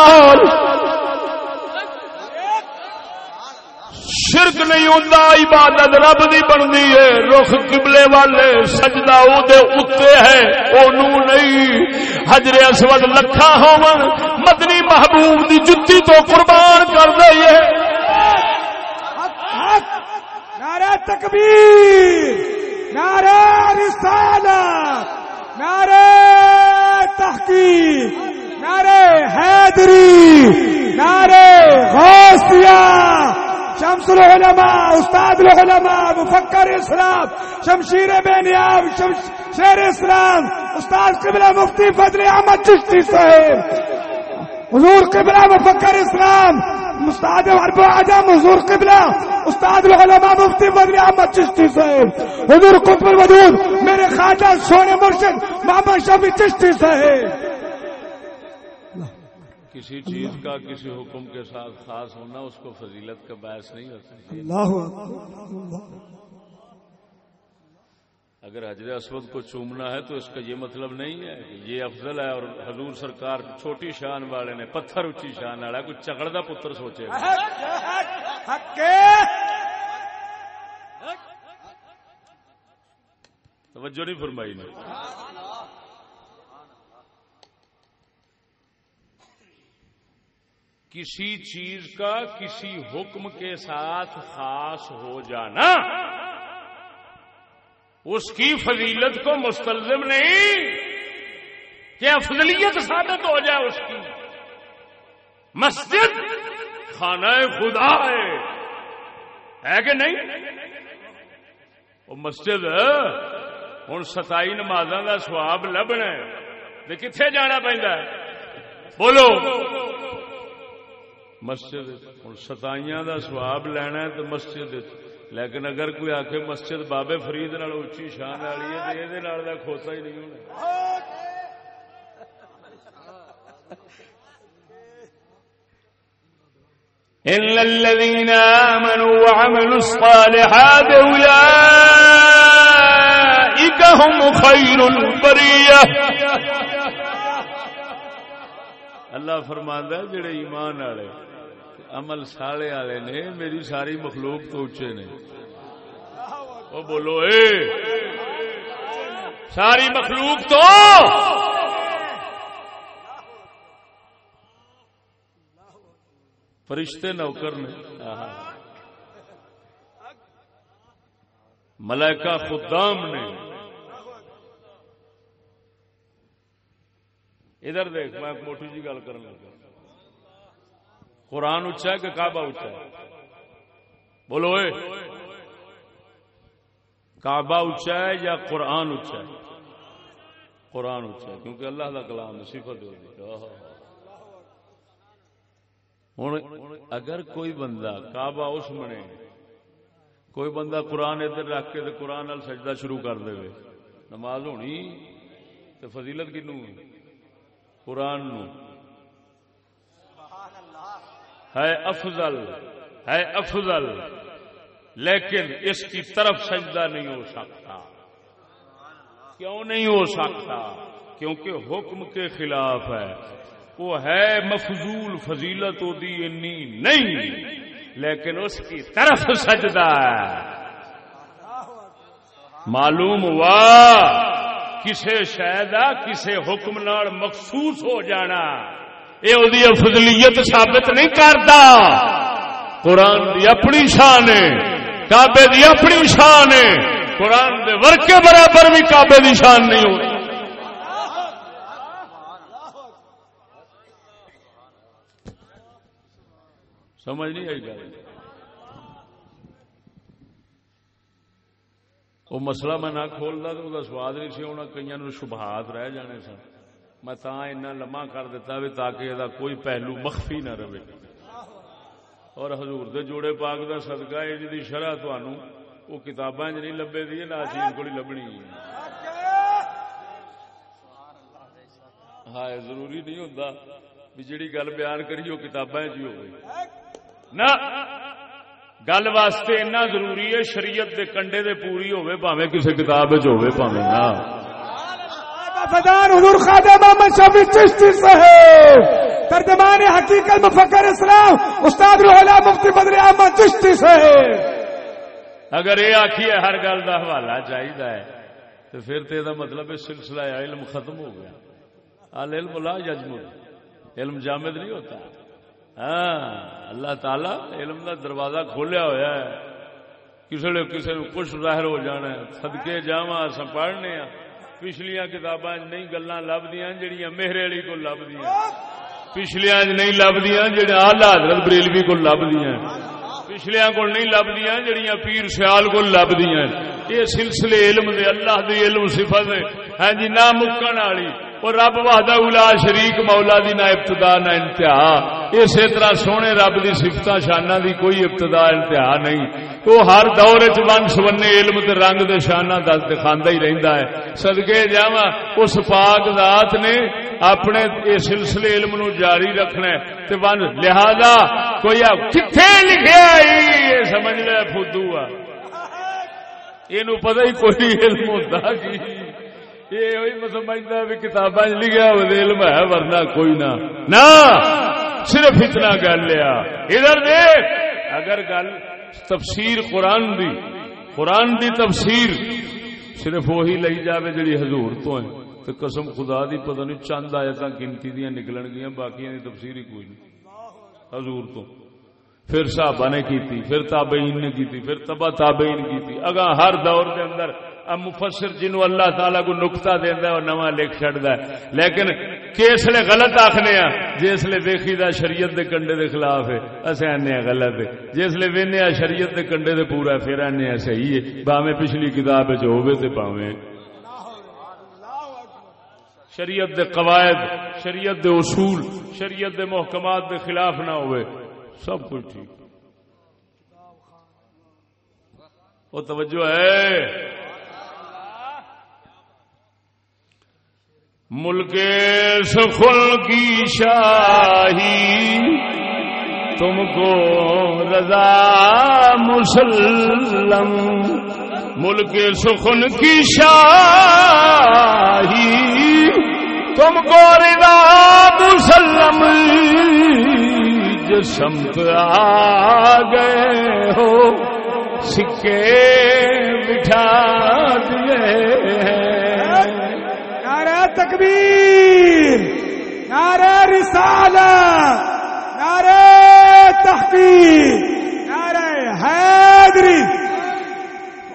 شرک نہیں ہوں عبادت رب دی بنتی ہے۔ رخ قبلے والے سجدہ او دے اتے ہے او نہیں۔ حجر اسود لکھا ہو مدنی محبوب دی جتی تو قربان کر دئیے۔ تکبیر۔ نعرہ رسالت نعرہ تحقیق، نعرہ حیدری، نعرہ غوثیہ۔ شمس العلماء، استاد العلماء، مفکر اسلام، شمشیر بے نیاب شیر اسلام، استاد قبلہ مفتی فضل احمد چشتی صاحب۔ حضور قبلہ مفکر اسلام استاد عرب اعظم حضور قبلہ. استاد العلماء مفتی فضل احمد چشتی صاحب. حضور قطب الوجود میرے خواجہ سونے مرشد محمد شفیع چشتی صاحب. کسی چیز کا کسی حکم کے ساتھ خاص ہونا اس کو فضیلت کا باعث نہیں ہوتا اللہ اگر حضرت اسود کو چومنا ہے تو اس کا یہ مطلب نہیں ہے کہ یہ افضل ہے اور حضور سرکار چھوٹی شان والے نے پتھر اچھی شان والا کوئی چکڑ دا پتر سوچے توجہ نہیں فرمائی نے۔ کسی چیز کا کسی حکم کے ساتھ خاص ہو جانا۔ اس کی فضیلت کو مستلزم نہیں کہ افضلیت ثابت ہو جائے اس کی۔ مسجد خانہ خدا ہے۔ ہے کہ نہیں؟ وہ مسجد ہوں ستائی نمازاں کا سواب لبنا ہے۔ کتنے جانا پہنتا ہے؟ بولو۔ مسجد ہوں ستائیاں کا سواب لینا ہے تو مسجد لیکن اگر کوئی آ کے مسجد بابے فرید نال اچھی شان والی ہے تو یہ کھوتا ہی نہیں ہونا۔ إلا الذين آمنوا وعملوا الصالحات أولئك هم خير البرية اللہ فرماندا ہے جڑے ایمان والے۔ عمل سالے والے نے، میری ساری مخلوق تو اچے نے۔ وہ بولو، اے! ساری مخلوق تو! فرشتے نوکر نے۔ ملائکہ خدام نے۔ ادھر دیکھ، میں موٹی جی گل کر لگا۔ قرآن اچا ہے کہ کعبہ اچا ہے بولو اے۔ کعبہ اچا ہے یا قرآن اچا ہے؟ قرآن اچا ہے، کیونکہ اللہ کا کلام صفت ہو ہوں اگر کوئی بندہ کعبہ اس بنے کوئی بندہ قرآن ادھر رکھ کے قرآن سجدہ شروع کر دے نماز ہونی تو فضیلت کنو؟ قرآن نو۔ ہے افضل ہے افضل، لیکن اس کی طرف سجدہ نہیں ہو سکتا۔ کیوں نہیں ہو سکتا؟ کیونکہ حکم کے خلاف ہے۔ وہ ہے مفضول فضیلت دی، انی نہیں، لیکن اس کی طرف سجدہ ہے۔ معلوم ہوا؟ کسے شاید کسے حکم نال مخصوص ہو جانا۔ یہ افضلیت ثابت نہیں کرتا۔ قرآن دی اپنی شان ہے کابے دی اپنی شان ہے۔ قرآن دے ورکے برابر بھی کابے دی شان نہیں ہوتی سمجھ نہیں آئی گل؟ وہ مسئلہ میں نہ کھولتا تو وہ سواد نہیں سی ہونا کئی شبہات رہ جانے سن۔ میں تا اتنا لما کر دیتا بھی تاکہ یہ کوئی پہلو مخفی نہ رہے۔ اور حضور دے جوڑے پاک دا صدقہ ہے جی شرح تنوع وہ کتاباں جی نہیں لبے دی، نہ چیز کو لبنی۔ ہاں ضروری نہیں ہوتا بھی جڑی گل بیان کری وہ کتاباں جی چ ہو نہ، گل واسطے اتنا ضروری ہے، شریعت دے کنڈے دے پوری ہوے پاوے کسی کتاب ہوے پاوے نہ۔ وفادار حضور خواجہ محمد شفیع چشتی صاحب ترجمان حقیقت مفکر اسلام، استاد روحلا مفتی بدر احمد چشتی صاحب۔ اگر یہ آخیے ہر گل کا حوالہ چاہیے تو پھر تو یہ مطلب سلسلہ علم ختم ہو گیا۔ علم لا ججم علم جامد نہیں ہوتا۔ ہاں اللہ تعالی علم کا دروازہ کھولیا ہوا ہے۔ کسی نے کسی نے کچھ ظاہر ہو جانا ہے۔ سدکے جاوا جا پڑھنے ہاں۔ پچھلیا کتاباں نہیں گلا لبدیاں جہیا میرے والی کو لبدیاں پچھلیا نہیں لبدیاں جہاں آلہ حضرت بریلوی کو لبدیاں پچھلیا کو نہیں لبدیاں جڑیاں پیر سیال کو لبدیاں یہ سلسلے علم دے اللہ دی علم صفت ہے ہاں جی نہ مکن والی اور رب وحدہ الا شریک مولا دی نہ ابتدا نہ انتہا۔ اسی طرح سونے رب دی سفت شانہ دی کوئی ابتدا انتہا نہیں۔ تو ہر دور چ ون سبنے علم تے رنگ دے شانہ دس دکھاندا ہی رہندا ہے۔ صدقے جاواں اس پاک ذات نے اپنے اے سلسلے علم نو جاری رکھنا ہے۔ تے ون لہذا کوئی کتھے لکھیا اے سمجھ لے فدو آ اینو پتہ ہی کوئی علم ہوندا کی؟ یہ میں سمجھتا بھی کتاباں لکھا علم ہے، ورنہ کوئی نہ۔ نہ! صرف اتنا گل لیا ادھر دیکھ، اگر گل تفسیر قرآن دی قرآن دی تفسیر صرف وہی لئی جاوے جڑی حضور تو ہے۔ تو قسم خدا دی، پتہ نہیں چند آیت گنتی دیا نکلن گیا باقی دی تفسیر ہی کوئی نہیں۔ حضور تو۔ پھر صحابہ نے کیتی، پھر تابعین نے کیتی، پھر تبا تابعین کیتی۔ اگا ہر دور دے اندر اب مفسر جنو اللہ تعالی کو نقطہ دینا اور نواں لکھ چڑھتا ہے۔ لیکن کسلے غلط آخنے جسے ویکھی دا شریعت دے کنڈے دے خلاف ہے۔ اصے آنے غلط ہے۔ جسے وہنے شریعت دے کنڈے دے پورا پھر آنے صحیح ہے۔ باویں پچھلی کتاب ہوے تے پاویں شریعت دے قواعد، شریعت دے اصول، شریعت دے محکمات دے خلاف نہ ہوئے۔ سب کچھ ٹھیک۔ وہ توجہ ہے۔ ملک سخل کی شاہی، تم کو رضا مسلم۔ ملک سخن کی شاہی، تم کو رضا مسلم۔ جسمت آ گئے ہو، سکے بٹھا دیے تکبیر، نعرہ رسالہ، نعرہ تحقیق، نعرہ حیدری۔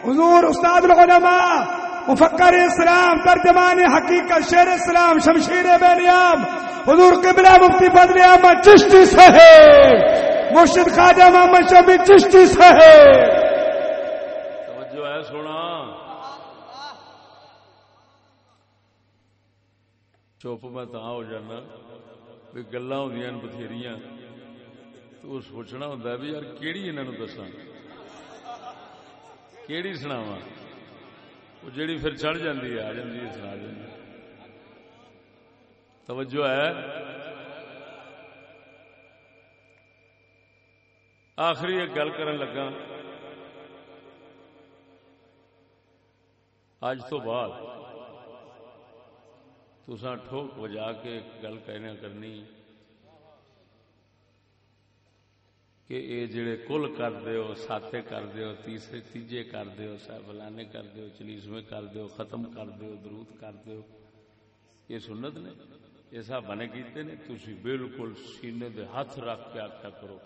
حضور، استاد العلماء، مفکر اسلام، ترجمان حقیقت شیر اسلام، شمشیر بے نیام حضور قبلہ مفتی بدل احمد، چشتی صاحب، مرشد خواجہ محمد شبی چشتی صاحب۔ توجہ ہے سونا چپ میں تا ہو جانا، بھی گلا ہوں بتھیری تو سوچنا ہوں بھی یار کہڑی انہوں دسا کہڑی سناوا وہ جیڑی پھر چڑھ جاتی ہے، آ جاتی ہے، سنا جی توجہ ہے؟ آخری ایک گل کرن لگا اج تو بعد تسا ٹھوک بجا کے گل کہنا کرنی کہ اے جڑے کل کر دیو ساتے کر دیو تیسرے، تیجے کر دیو فلانے کر دیو چلیسویں کر دیو ختم کر دیو درود کر دیو یہ سنت نے، یہ سب بنے کیتے نے تھی بالکل سینے دے ہاتھ رکھ کے آخیا کرو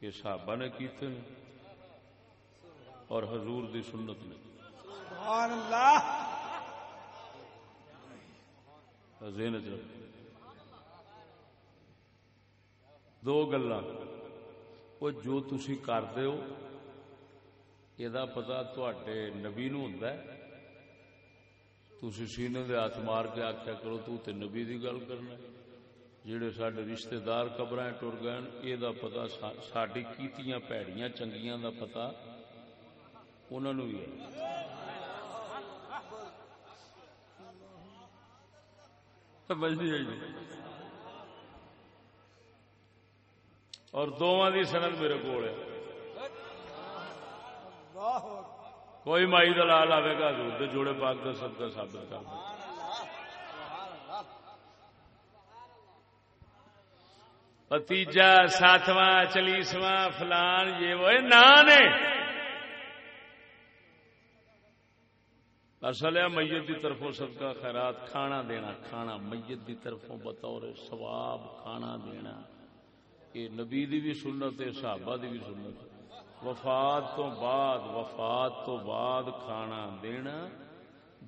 یہ صحابہ نے کیتے نے اور حضور دی سنت نے۔ سبحان اللہ! دو گلا وہ جو تھی کرتے ہو یہ پتا تے نبی نو ہوں تھی سینے دے ہاتھ مار کے آخیا کرو، تو تے نبی دی گل کرنا جہے سڈے رشتے دار قبر ٹر گئے یہ پتا ساری کیتیاں پیڑیاں چنگیاں دا پتا انہوں بھی ہے۔ سمجھ نہیں آئی جی۔ اور دونوں کی سنت میرے کو کوئی مائی دلال آئے گا دور جوڑے پاک کا سب کا ثابت کر پتیجا ساتواں چلیسواں فلان، یہ وہ نان ہے۔ اصل ہے میت دی طرفوں سب کا خیرات کھانا دینا، کھانا میت دی طرفوں بطور ثواب کھانا دینا۔ یہ نبی دی بھی سنت ہے، صحابہ دی بھی سنت۔ وفات تو بعد، وفات تو بعد کھانا دینا،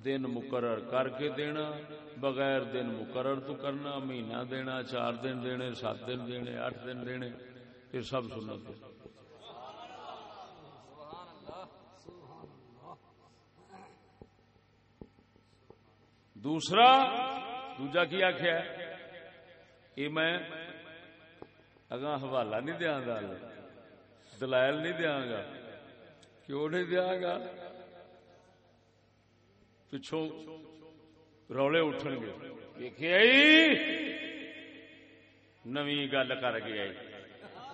دن مقرر کر کے دینا، بغیر دن مقرر تو کرنا، مہینہ دینا، چار دن دینے، سات دن دینے، آٹھ دن دینے، یہ سب سنت ہے۔ دوسرا، دوجا کی آخیا یہ میں اگاں حوالہ نہیں دیا گا، دلائل نہیں دیا گا۔ کیوں نہیں دیا گا؟ پچھوں رولے اٹھن گے۔ نو گل کر گیا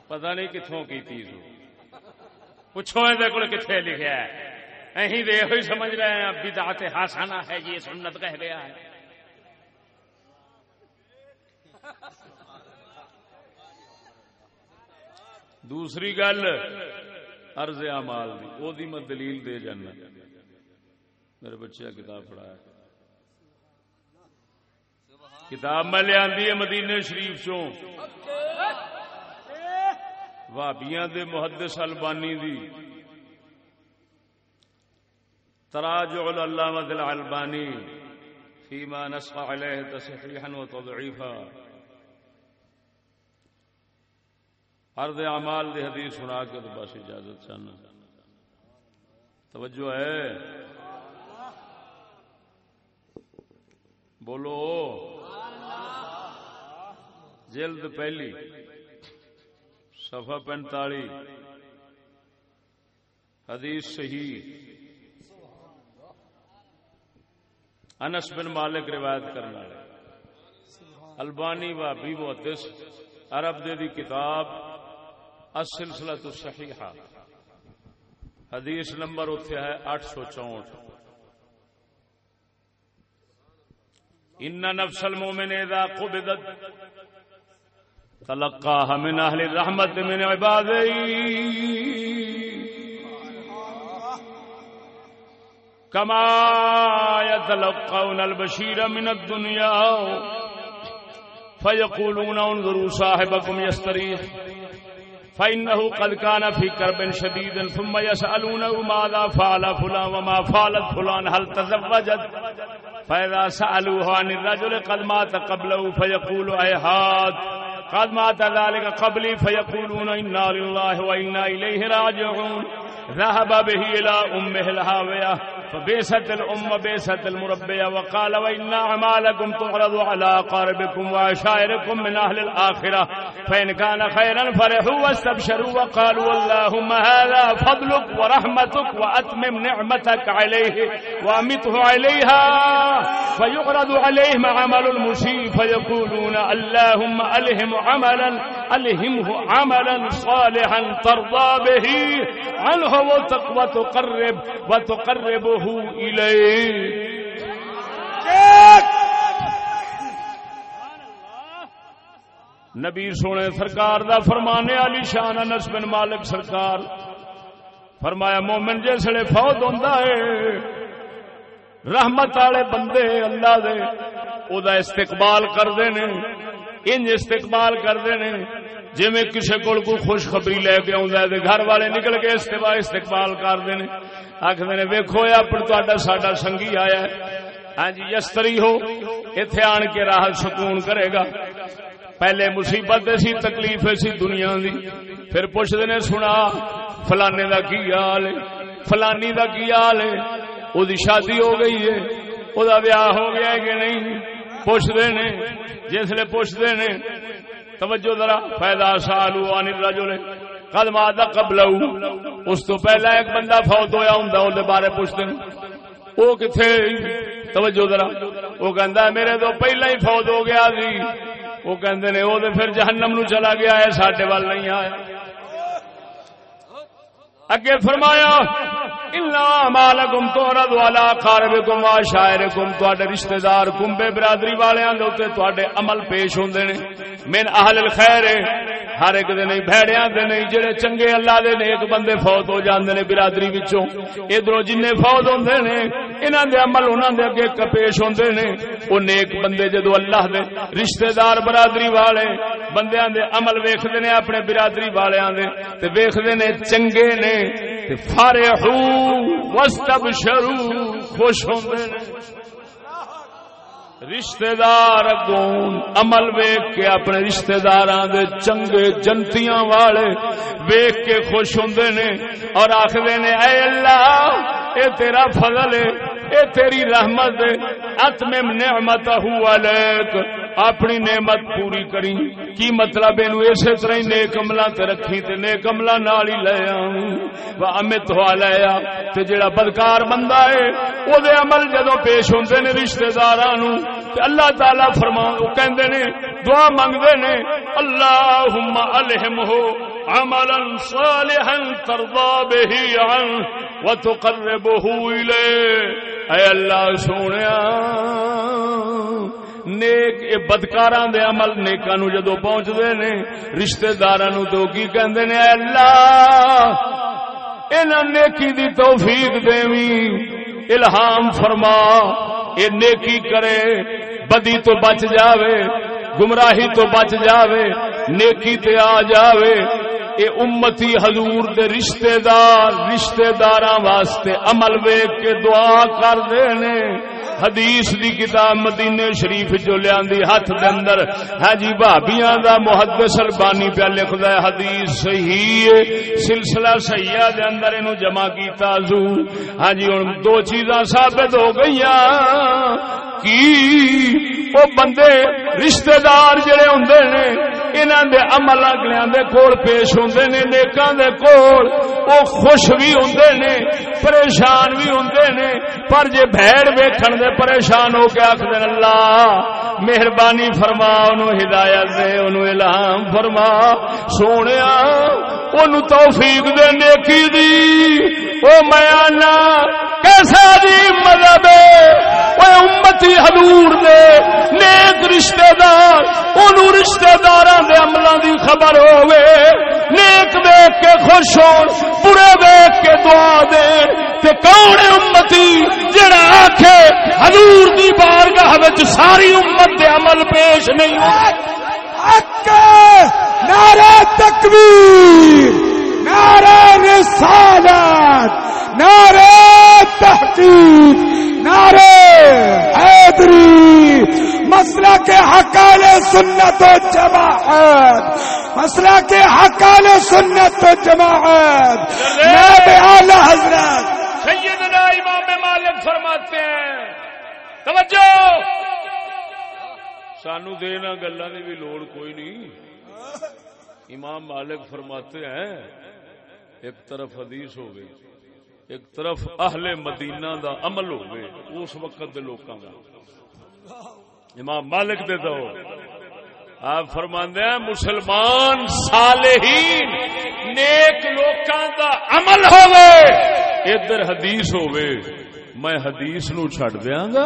پتا نہیں کتوں کی تیز پوچھو یہ کتنے لکھا ہے؟ اہی دے ہوئی سمجھ رہے ہیں بدعت ہاسانا ہے یہ سنت کہہ گیا ہے۔ دوسری گل ارض امال دی، او دی میں دلیل دے جانا۔ میرے بچے کتاب پڑھایا۔ کتاب میں لیا مدینے شریف چوں۔ وابیاں دے محدث البانی دی۔ تراجع العلامہ الالبانی فيما نصح عليه تصحيحا وتضعيفا. عرض اعمال دی حدیث سنا کے تو بس اجازت چاہنا۔ توجہ ہے؟ بولو۔ جلد پہلی۔ صفحہ پینتالی حدیث صحیح۔ انس بن مالک روایت کرنا ہے البانی و بی محدث، عرب دے دی کتاب السلسلہ تو صحیحہ حدیث نمبر اتھے ہے آٹھ سو چونٹ ان نفس المومن اذا قبضت، تلقاها من اهل الرحمت من عبادی۔ كما يتلقون البشير من الدنيا. فيقولون انظروا صاحبكم يستريح. فإنه قد كان في كرب شديد. ثم يسألونه ماذا فعل فلان وما فعلت فلان. هل تزوجت؟ فإذا سألوه عن الرجل قد مات قبله. فيقول أيهات قد مات ذلك قبلي. فيقولون إنا لله وإنا إليه راجعون. ذهب به إلى أمه الهاوية. فبيست الأم بيست المربية، وقال وإن أعمالكم تعرض على قاربكم وعشائركم من أهل الآخرة، فإن كان خيرا فرحوا واستبشروا وقالوا اللهم هذا فضلك ورحمتك وأتمم نعمتك عليه وأمته عليها، فيعرض عليهم عمل المسيء فيقولون اللهم ألهم عملا، ألهمه عملا صالحا ترضى به، عنه وتقوى وتقرب وتقربه نبی سونے سرکار دا فرمانے علی شان انس بن مالک سرکار فرمایا مومن جسے فوت ہوتا ہے رحمت والے بندے اللہ دے او دا استقبال کرتے ہیں انج استقبال کرتے ہیں جی میں کسی کو خوشخبری لے کے آؤں آ گھر والے نکل کے استفا استقبال کرتے ہیں آخر نے ویکو اپنا ساڈا سنگھی آیا ہاں جی یستری ہو اتے آن کے راہ سکون کرے گا۔ پہلے مصیبت سی، تکلیف سی دنیا دی۔ پھر پوچھتے نے، سنا فلانے دا کی حال ہے؟ فلانی دا کی حال ہے؟ وہ شادی ہو گئی ہے۔ وہ ویاہ ہو گیا ہے کہ نہیں؟ پوچھتے نے جسے پوچھتے نے توجہ ذرا پیدا سالو آنی رجل قدم آدھا قبل اس تو پہلا ایک بندہ فوت ہویا ہوں بارے پوچھتے ہیں۔ وہ کتنے توجہ ذرا۔ وہ کہندا ہے میرے تو پہلا ہی فوت ہو گیا سی وہ کہندے نے، وہ پھر جہنم نو چلا گیا ہے، ساڈے وال نہیں آیا۔ اگے فرمایا مالکم تو رد والا خارب گم آ شاعر گم تے رشتے دار گمبے برادری والوں والے عمل پیش ہوں مین اہل الخیر ہر ایک دے نہیں بھڑیاں دے نہیں، جڑے چنگے اللہ دے نیک بندے فوت ہو جاندے نے برادری وچوں۔ ادھروں جن فوت ہوندے نے انہاں دے عمل انہاں دے اگے کپیش ہوندے نے۔ او نیک بندے جدو اللہ دے رشتہ دار برادری والے بندیاں دے عمل ویکھدے نے اپنے برادری والیاں دے تے ویکھدے نے چنگے نے تے فارحو واستبشروا خوش ہوندے نے۔ رشتے دار اگوں عمل ویک کے اپنے رشتے دار چنگے جنتیاں والے ویک کے خوش ہوں نے اور آخر نے، اے اللہ، اے تیرا فضل ہے، اے تیری رحمت اتمم نعمت علیک۔ اپنی نعمت پوری کری۔ کی مطلب اینو اسی طرح نیک عملاں تے رکھی تے نیک عملاں نال ہی لے آؤں۔ وا امت ہو لیا تے جڑا بدکار بندہ ہے، او دے عمل جدوں پیش ہوندے نے رشتہ داراں نو تے اللہ تعالی فرما او کہندے نے، دعا منگدے نے اللهم الہمہ عملا صالحا ترضى به عنه وتقربه اليه اے اللہ سونے نیک اے بدکاراں دے عمل نیکاں نو جدو پہنچدے نے رشتہ داراں نو تو کی کہندے نے، اے اللہ، انہاں نیکی دی توفیق دیویں الہام فرما، اے نیکی کرے، بدی تو بچ جاوے، گمراہی تو بچ جاوے، نیکی تے آ جاوے، اے امتی حضور دے رشتہ دار رشتہ دار واسطے عمل ویک کے دعا کر دینے حدیث دی کتاب مدینے شریف جو لیا ہاتھ دے اندر۔ ہاں جی بھابیاں دا محدث البانی پہ لکھدا ہے، حدیث صحیح سلسلہ سیاح دے اندر اینو جمع کیتا زو ہاں جی ہن دو چیزاں ثابت ہو گئیاں۔ کی؟ وہ بندے رشتہ دار جڑے ہوندے نے، انہاں دے عمل اگلیاں دے کول پیش ہوندے نے، نیکاں دے کول۔ او خوش بھی ہوندے نے، پریشان بھی ہوندے نے، پر جے بھیڑ ویکھن دے پریشان ہو کے آکھدے اللہ، مہربانی فرما اونوں ہدایت دے اونوں الہام فرما۔ سونیا اونوں توفیق دے، نیکی دی۔ او میں آنا کیسا دی مذہب اے امتی حضور دے، نیک رشتہ دار اونوں رشتہ داراں دے عملاں دی خبر ہوے نیک دیکھ کے خوش ہو برے دیکھ کے دعا دے۔ تے کون امتی؟ جڑا آکھے حضور دی بارگاہ وچ ساری امت دے عمل پیش نہیں حق نعرہ تکبیر نعرہ رسالت نعرہ تحقیق نعرہ حیدری۔ مسئلہ کے حقال سنت و جماعت مسئلہ کے حقال سنت و جماعت۔ نائب اعلی حضرت سیدنا امام مالک فرماتے ہیں توجہ! سانو دینا گلا کی بھی لوڑ کوئی نہیں۔ امام مالک فرماتے ہیں، ایک طرف حدیث ہو گئی، ایک طرف اہل مدینہ دا عمل ہو گئے اس وقت دے لوکاں دا۔ امام مالک دے دو آپ فرماندے ہیں، مسلمان صالحین نیک لوکاں دا عمل ہوے ادھر حدیث ہوے میں حدیث نو چھڈ دیاں گا۔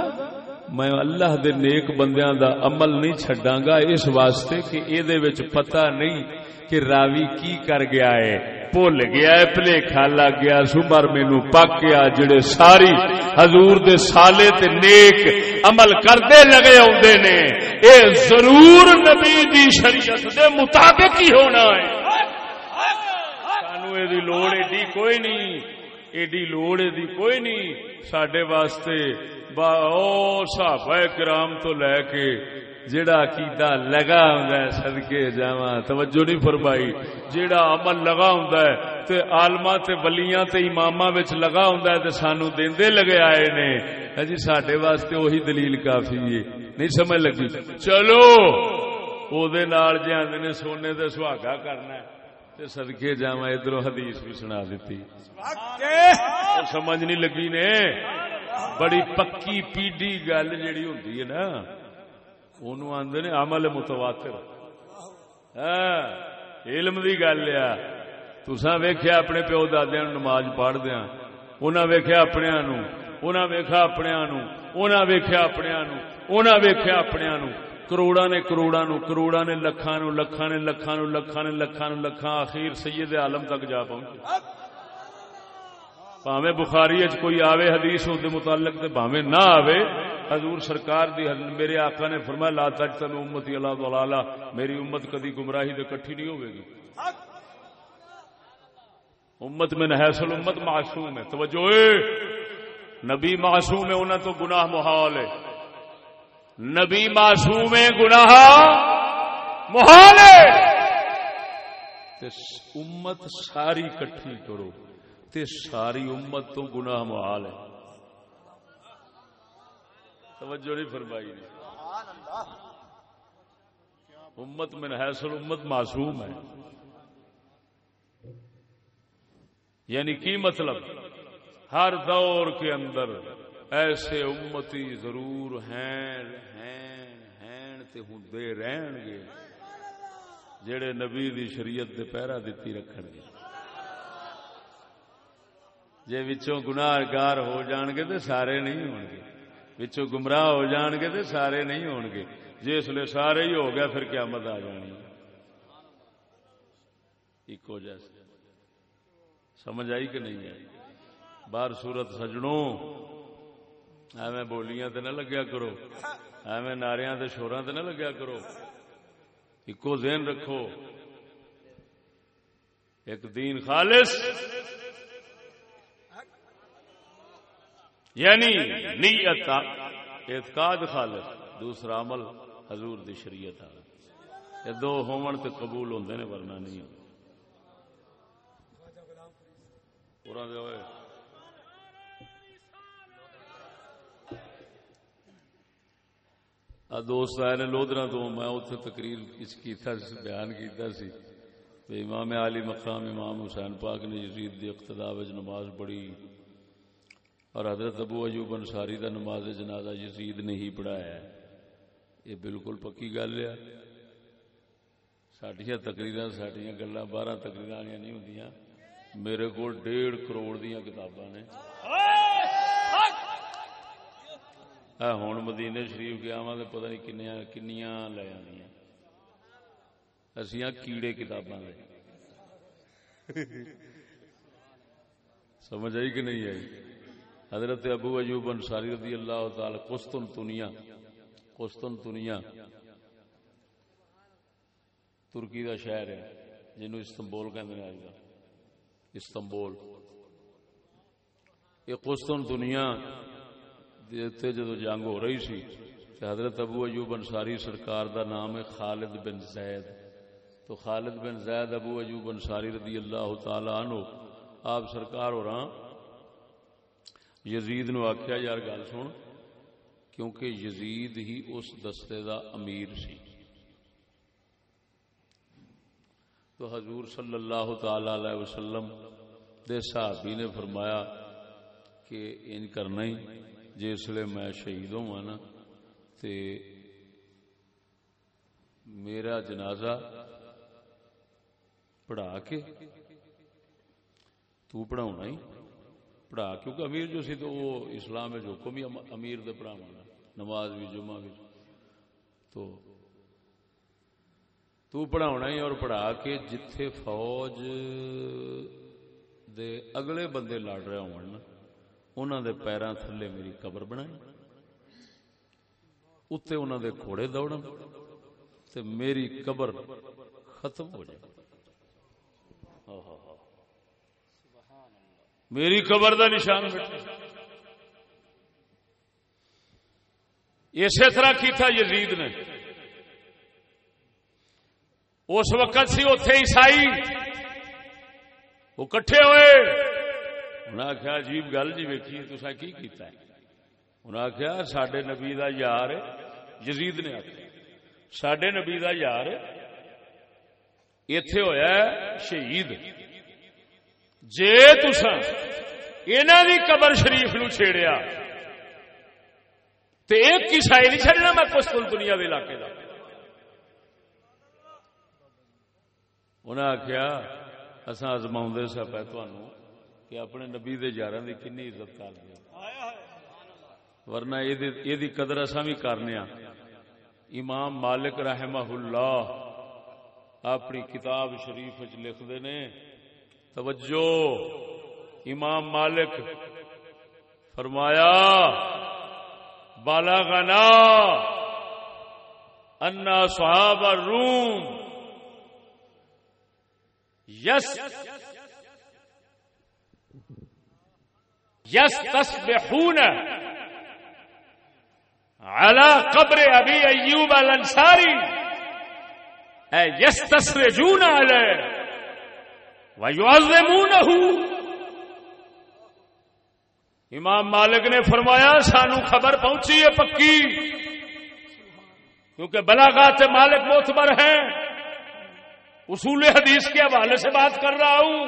میں اللہ دے نیک بندیاں دا عمل نہیں چھڈاں گا اس واسطے کہ اے دے وچ پتہ نہیں کہ راوی کی کر گیا ہے۔ بھول گیا ہے، پلیکھا لگ گیا سمر مینو پک گیا، جڑے ساری حضور دے سالے تے نیک عمل کرتے لگے آدھے نے۔ اے ضرور نبی دی شریعت دے مطابق ہی ہونا ہے۔ سانو یہ لوڑ ایڈی کوئی نہیں ایڈی لوڑ ایڈی کوئی نہیں۔ سڈے واسطے با او صحابہ کرام تو لے کے جیڑا عقیدہ لگا ہوں سدکے جا توجہ نہیں فرمائی۔ جیڑا عمل لگا ہوں تے آلما تے ولیاں تے اماما وچ لگا ہوں تے سانو دیندے لگے آئے نے۔ جی سڈے واسطے وہی دلیل کافی ہے۔ نہیں سمجھ لگی؟ چلو او دے نال جے آندے نے سونے تے سہاگا کرنا ہے تے صدقے جاواں ادھروں حدیث بھی سنا دیتی۔ سمجھ نہیں لگی نے؟ بڑی پکی پیڈی گل جیڑی ہوندی ہے نا آدھے نے عمل متواتر۔ ہاں، علم دی گل آ تسا ویخیا اپنے پیو دادیا نماز پڑھ دیا انہیں ویخیا اپنے انہیں ویخا اپنے انہیں ویخیا اپنے انہیں ویخیا اپنے کروڑا نے کروڑا نو کروڑا نے لکھا نو لکھا نے لکھا نو لکھا نے لکھا نو لکھا آخر سید عالم تک جا پہنچے۔ پاوے بخاری اچ کوئی آوے حدیث اس متعلق تے پاوے نہ آوے، حضور سرکار دی میرے آقا نے فرمایا، لا تجتم امتی اللہ ضلالہ میری امت کدی گمراہی دے کٹھی نہیں ہوے گی۔ امت میں نحیصل امت معصوم ہے۔ توجہ، اے! نبی معصوم ہے، انہاں تو گناہ محال ہے۔ نبی معصوم ہے، گناہ محال ہے۔ امت ساری کٹھی کرو۔ تے ساری امت تو گناہ محال ہے۔ توجہ نہیں فرمائی۔ نہیں امت میں حیثل امت معصوم ہے۔ یعنی کی مطلب؟ ہر دور کے اندر ایسے امتی ضرور ہیں ہوں رہن گے، جڑے نبی دی شریعت دے پیرا دیتی رکھن گے۔ جے وچوں ہو جان گے تو سارے نہیں ہون گے وچوں گمراہ ہو جان گے تو سارے نہیں ہون گے جس لیے سارے ہی ہو گیا پھر قیامت آ جانی ایک جیسے سمجھ آئی کہ نہیں آئی بار صورت سجنوں ایویں بولیاں تے نہ لگیا کرو ایویں ناریاں تے شوراں تے نہ لگیا کرو ایکو ذہن رکھو ایک دین خالص یعنی نیت اعتقاد خالص، دوسرا عمل حضور دی شریعت آ یہ دو ہومن تے قبول ہوندے نے، ورنہ نہیں ہوندے۔ پورا دے ہوئے دوست آئے نے لودرا تو میں اتنے تقریر اس کیتا بیان کیتا سی۔ امام علی مقام امام حسین پاک نے یزید دی اقتدا نماز پڑھی۔ اور حضرت ابو ایوب انصاری دا نماز جنازہ یزید نے ہی پڑھایا ہے۔ یہ بالکل پکی گل ہے۔ سڈیا تقریر سڈیا گلا بارہ تقریر نہیں ہوں میرے کو ڈیڑھ کروڑ دیا کتاباں نے۔ ہوں مدینے شریف گیا وا پتا نہیں کنیا کنیا لے آنی اصیا کیڑے کتاباں سمجھ آئی کہ نہیں آئی؟ حضرت ابو ایوب انصاری رضی اللہ تعالی قسطن تنیا قسطن تنیا۔ ترکی دا شہر ہے جنو استنبول کہتے ہیں استنبول۔ یہ قسطن دنیا جدو جنگ ہو رہی سی حضرت ابو ایوب انصاری سرکار دا نام ہے خالد بن زید۔ تو خالد بن زید ابو ایوب انصاری رضی اللہ تعالی عنہ، آپ سرکار ہو رہا ہاں، یزید نو آخیا یار گل سن، کیونکہ یزید ہی اس دستے دا امیر سی۔ تو حضور صلی اللہ تعالی علیہ وسلم دے صحابی نے فرمایا کہ ان کرنا ہی جسے میں شہید ہوا نا، تے میرا جنازہ پڑھا کے تو پڑھاؤنا ہی۔ پڑھا، کیونکہ امیر جو سی تو وہ اسلام ہے جو کو بھی امیر دے پڑھا مانا، نماز بھی، جمعہ بھی۔ تو تو پڑھاؤنا ہی اور پڑھا کے جتھے فوج دے اگلے بندے لڑ رہے ہوں انہوں دے پیروں تھلے میری قبر بنائی اتنے انہوں دے گھوڑے دوڑ تے میری قبر ختم ہو جائے۔ ہاں ہاں۔, ہاں۔ میری قبر دا نشان اسی طرح کی تھا یزید نے۔ اس وقت سی اتے عیسائی۔ وہ کٹھے ہوئے۔ انہیں آخیا عجیب گل جی ویکھی تصا کی کیتا ہے؟ انہیں آخیا سڈے نبی دا یار یزید نے آخیا سڈے نبی دا یار اتے ہوا شہید۔ جے تسا انہوں دی قبر شریف نو چھیڑیا تو ایک کسائی نہیں چڑنا میں کستل دنیا کے علاقے کا انہیں آخیا اصا ازما سا پہ تمہوں کہ اپنے نبی دے یار کی کنی عزت کر دیا۔ ورنہ یہ قدر اصا بھی کرنے ہاں۔ امام مالک رحمہ اللہ اپنی کتاب شریف لکھتے نے توجہ۔ امام مالک فرمایا بالا گنا انا صحاب روم یس یس تصبحون على قبر ابی ایوب الانصاری۔ اے، یستسرجون علیہ۔ امام مالک نے فرمایا، سانو خبر پہنچی ہے پکی، کیونکہ بلاغات مالک موتبر ہیں۔ اصول حدیث کے حوالے سے بات کر رہا ہوں۔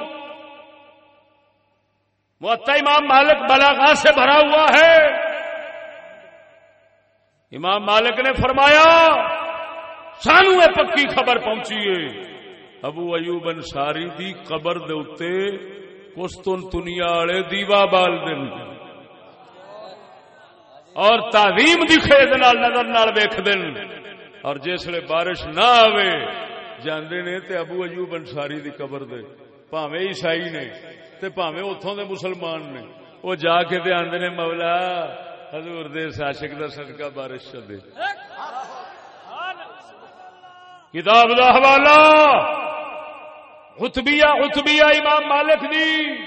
معطا امام مالک بلاغات سے بھرا ہوا ہے۔ امام مالک نے فرمایا، سانو یہ پکی خبر پہنچی ہے۔ ابو ایوب انصاری دی قبر دے اتے کستن دنیا والے دیوا بال دن اور تعظیم دی خید نال نظر نال ویکھ دن اور جسے بارش نہ آوے، جاندے نے تے ابو ایوب انصاری دی قبر دے۔ پاویں عیسائی نے تے پاویں اوتھوں دے مسلمان نے۔ وہ جا کے تے آندے نے، مولا، حضور دے عاشق دا صدقہ بارش چ دے کتاب دا حوالہ خطبیہ خطبیہ امام مالک دی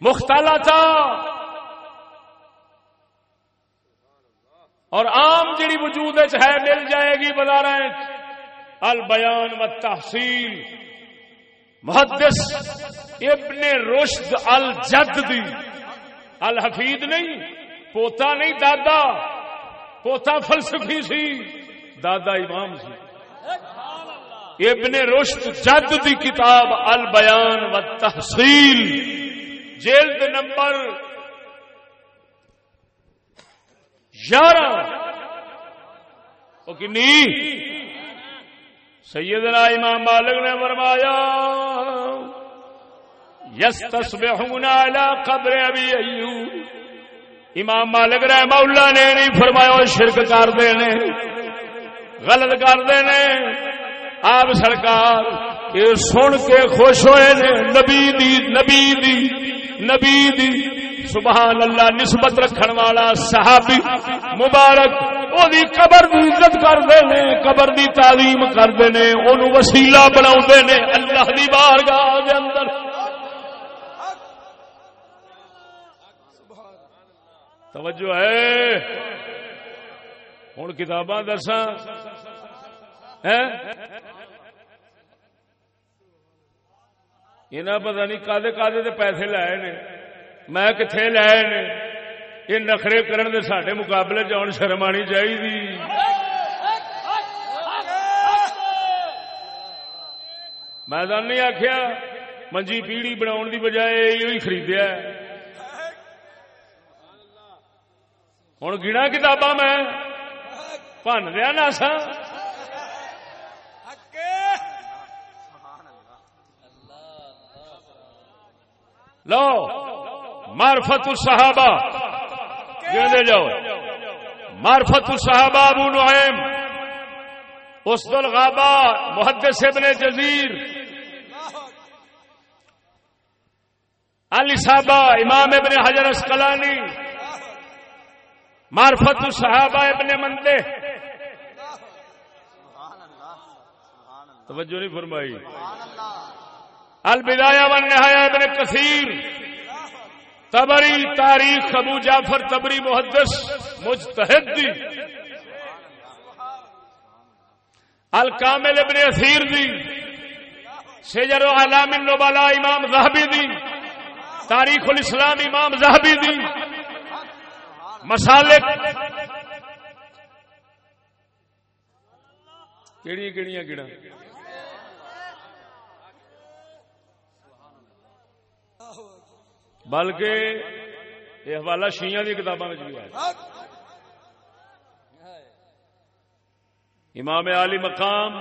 مختالا تھا اور عام جڑی وجود ہے، مل جائے گی بازار البیان و تحصیل۔ محدث ابن رشد الجد دی الحفید نہیں، پوتا نہیں، دادا۔ پوتا فلسفی سی، دادا امام سی۔ ابن رشد جد دی کتاب البیان و تحصیل جلد نمبر یارہ۔ کنی؟ سیدنا امام مالک نے فرمایا یس تصبحون علی قبر ابی ایوب۔ امام مالک رحمہ اللہ نے نہیں فرمایا شرک کر دینے، غلط کر دینے۔ آپ سرکار، یہ سن کے خوش ہوئے نے، نبی دی نبی دی نبی دی۔ سبحان اللہ، نسبت رکھن والا صحابی مبارک او دی قبر دی عزت کرتے نے، قبر دی تعلیم کرتے نے، اونوں وسیلہ بناوندے نے اللہ دی بارگاہ دے اندر۔ توجہ ہے۔ ہوں کتاباں دساں۔ یہ پتا نہیں کدے کدے پیسے لائے نے۔ میں کتنے لائے نے۔ یہ نخرے کرن دے ساڈے مقابلے چ شرم آنی چاہیے میں تو نہیں آخیا منجی پیڑی بنا دی بجائے یہ خریدیا ہوں گنا کتاباں میں۔ بن دیا ناسا لو مارفت الصحابہ۔ دے جاؤ۔ مارفت الصحابہ ابو نعیم اسد الغابہ محدث ابن جزیر۔ علی صحابہ، امام ابن حجر اسقلانی۔ مارفت الصحابہ ابن مندے توجہ نہیں فرمائی۔ البدایا ون نہایا ابن کثیر۔ تبری تاریخ ابو جعفر تبری محدث مجتہد دی الکامل ابن اثیر دی۔ سجر و علام النبلا امام زہبی دی۔ تاریخ الاسلام امام زہبی دی۔ مسالک۔ کیڑی کیڑیاں گڑا بلکہ یہ حوالہ شیعہ دی کتاباں بھی ہے۔ امام علی مقام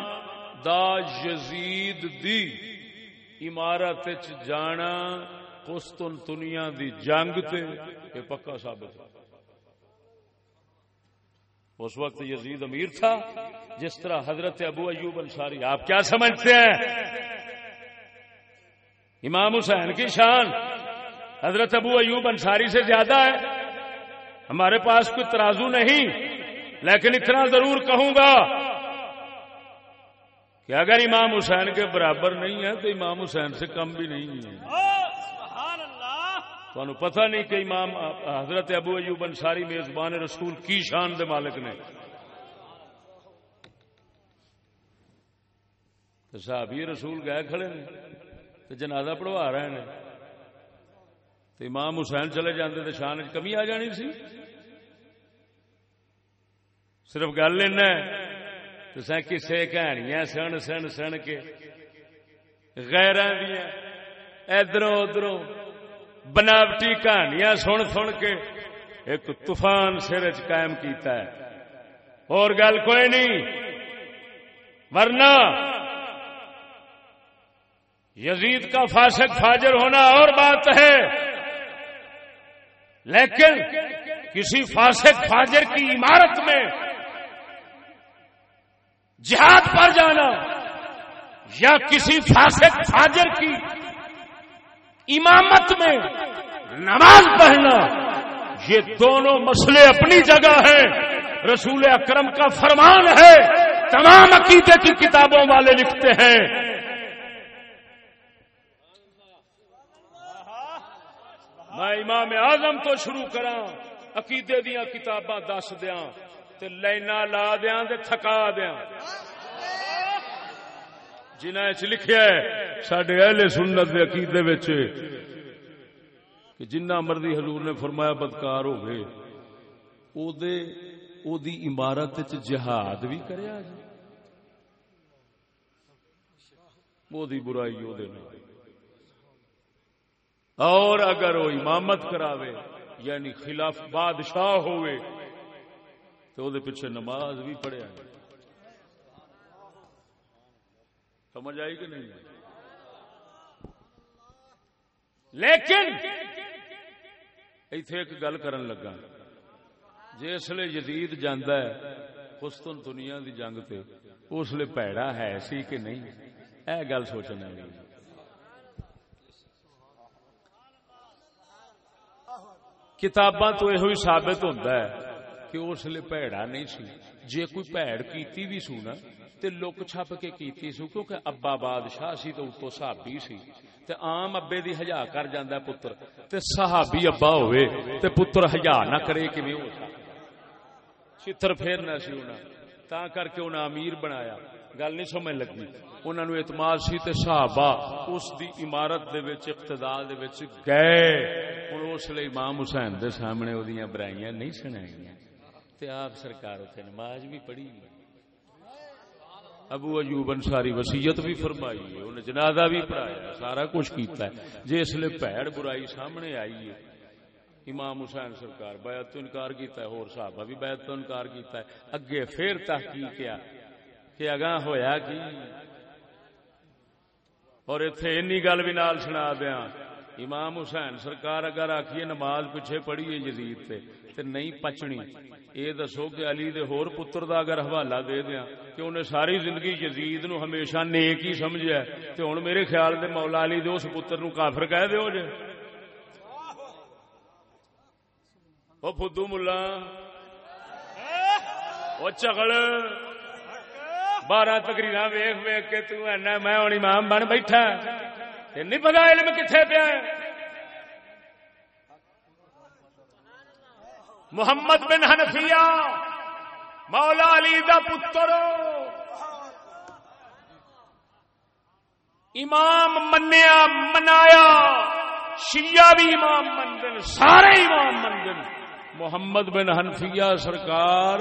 دا یزید دی عمارت جانا قسطن دنیا دی جنگ تے یہ پکا ثابت ہے۔ اس وقت یزید امیر تھا، جس طرح حضرت ابو ایوب انصاری، آپ کیا سمجھتے ہیں؟ امام حسین کی شان۔ حضرت ابو ایوب انصاری سے زیادہ ہے۔ ہمارے پاس کوئی ترازو نہیں، لیکن اتنا ضرور کہوں گا کہ اگر امام حسین کے برابر نہیں ہے تو امام حسین سے کم بھی نہیں ہے تو پتہ نہیں کہ امام حضرت ابو ایوب انصاری میزبان رسول کی شان دے مالک نے۔ صحابی رسول گئے کھڑے نے جنازہ پڑھوا رہے ہیں تو امام حسین چلے جاندے تو شان کمی آ جانی سی؟ صرف گل لینا تو سا کسے کہانیاں سن سن سن کے غیر ادھر ادھر بناوٹی کہانیاں سن سن کے ایک طوفان سر چ قائم کیتا ہے۔ اور گل کوئی نہیں، ورنہ یزید کا فاسق فاجر ہونا اور بات ہے۔ لیکن کسی فاسق فاجر کی عمارت میں جہاد پر جانا یا کسی فاسق فاجر کی امامت میں نماز پڑھنا، یہ دونوں مسئلے اپنی جگہ ہیں۔ رسول اکرم کا فرمان ہے، تمام عقیدے کی کتابوں والے لکھتے ہیں۔ میں امام اعظم تو شروع کرا عقیدے دیا کتاباں دس دیا لینا لا دیا تھکا دیا جنہ لکھیا ہے سڈے اہل سنت کے عقیدے کہ جنہ مرضی حضور نے فرمایا بدکار ہو گئے او دی عمارت جہاد بھی کریا جی۔ وہ دی برائی وہ اور اگر وہ امامت کراوے یعنی خلاف بادشاہ ہوئے تو وہ پیچھے نماز بھی پڑھیا سمجھ آئی کہ نہیں؟ لیکن ایتھے ایک گل کرن لگا۔ جسے یزید جانا ہے خستن دنیا دی جنگ تے، اس لیے پیڑا ہے سی کہ نہیں؟ اے گل سوچنا نہیں کتاباں تو یہ ثابت ہوتا ہے کہ اس لیے پیڑا نہیں سی۔ جے کوئی پیڑ کیتی بھی سو نا، تے لک چھپ کے کیتی سو، کیونکہ ابا بادشاہ سی تو اتو صحابی سی۔ تے عام ابے دی ہجا کر جاندا پتر۔ تے صحابی ابا ہوئے، تے پتر ہجا نہ کرے، کیویں ہو چتر پھیرنا سی انہاں، تا کر کے انہاں امیر بنایا۔ گل نہیں سمجھ لگی۔ انہوں نے اعتماد سی تے صحابہ اس دی عمارت دے وچ، اقتدار دے وچ گئے۔ ہن اس لیے امام حسین دے سامنے اودیاں برائیاں نہیں سنائیاں۔ تے آپ سرکار تے نماز بھی پڑھی۔ ابو ایوب انصاری وصیت بھی فرمائی۔ ہے انہیں جنازہ بھی پڑھایا، سارا کچھ کیتا ہے۔ جس لیے بھڑ برائی سامنے آئی ہے۔ امام حسین سرکار بیعت تو انکار کیتا ہے اور صحابہ بھی بیعت تو انکار کیتا ہے۔ اگے پھر تحقیق کیا کہ اگاں ہویا کی؟ اور اتنے این گل بھی نال سنا دیا امام حسین سرکار اگر آخیے نماز پیچھے پڑھی ہے تے تے نہیں پچنی یہ دسو کہ علی دے ہور پتر دا اگر حوالہ دے دیا کہ انہیں ساری زندگی جدید نو ہمیشہ نیک ہی سمجھا تے ہوں میرے خیال دے مولا علی دے اس پتر نو کافر کہہ دیو جے۔ وہ فدو ملا۔ وہ چکل بارہ تقریر ویخ ویخ کے تنا میں ہوں امام بن بیٹھا نہیں پتا علم کتنے پیا محمد بن حنفیہ مولا علی دا پتر امام منیا منایا شیعہ بھی امام مندن سارے امام مندن محمد بن حنفیہ سرکار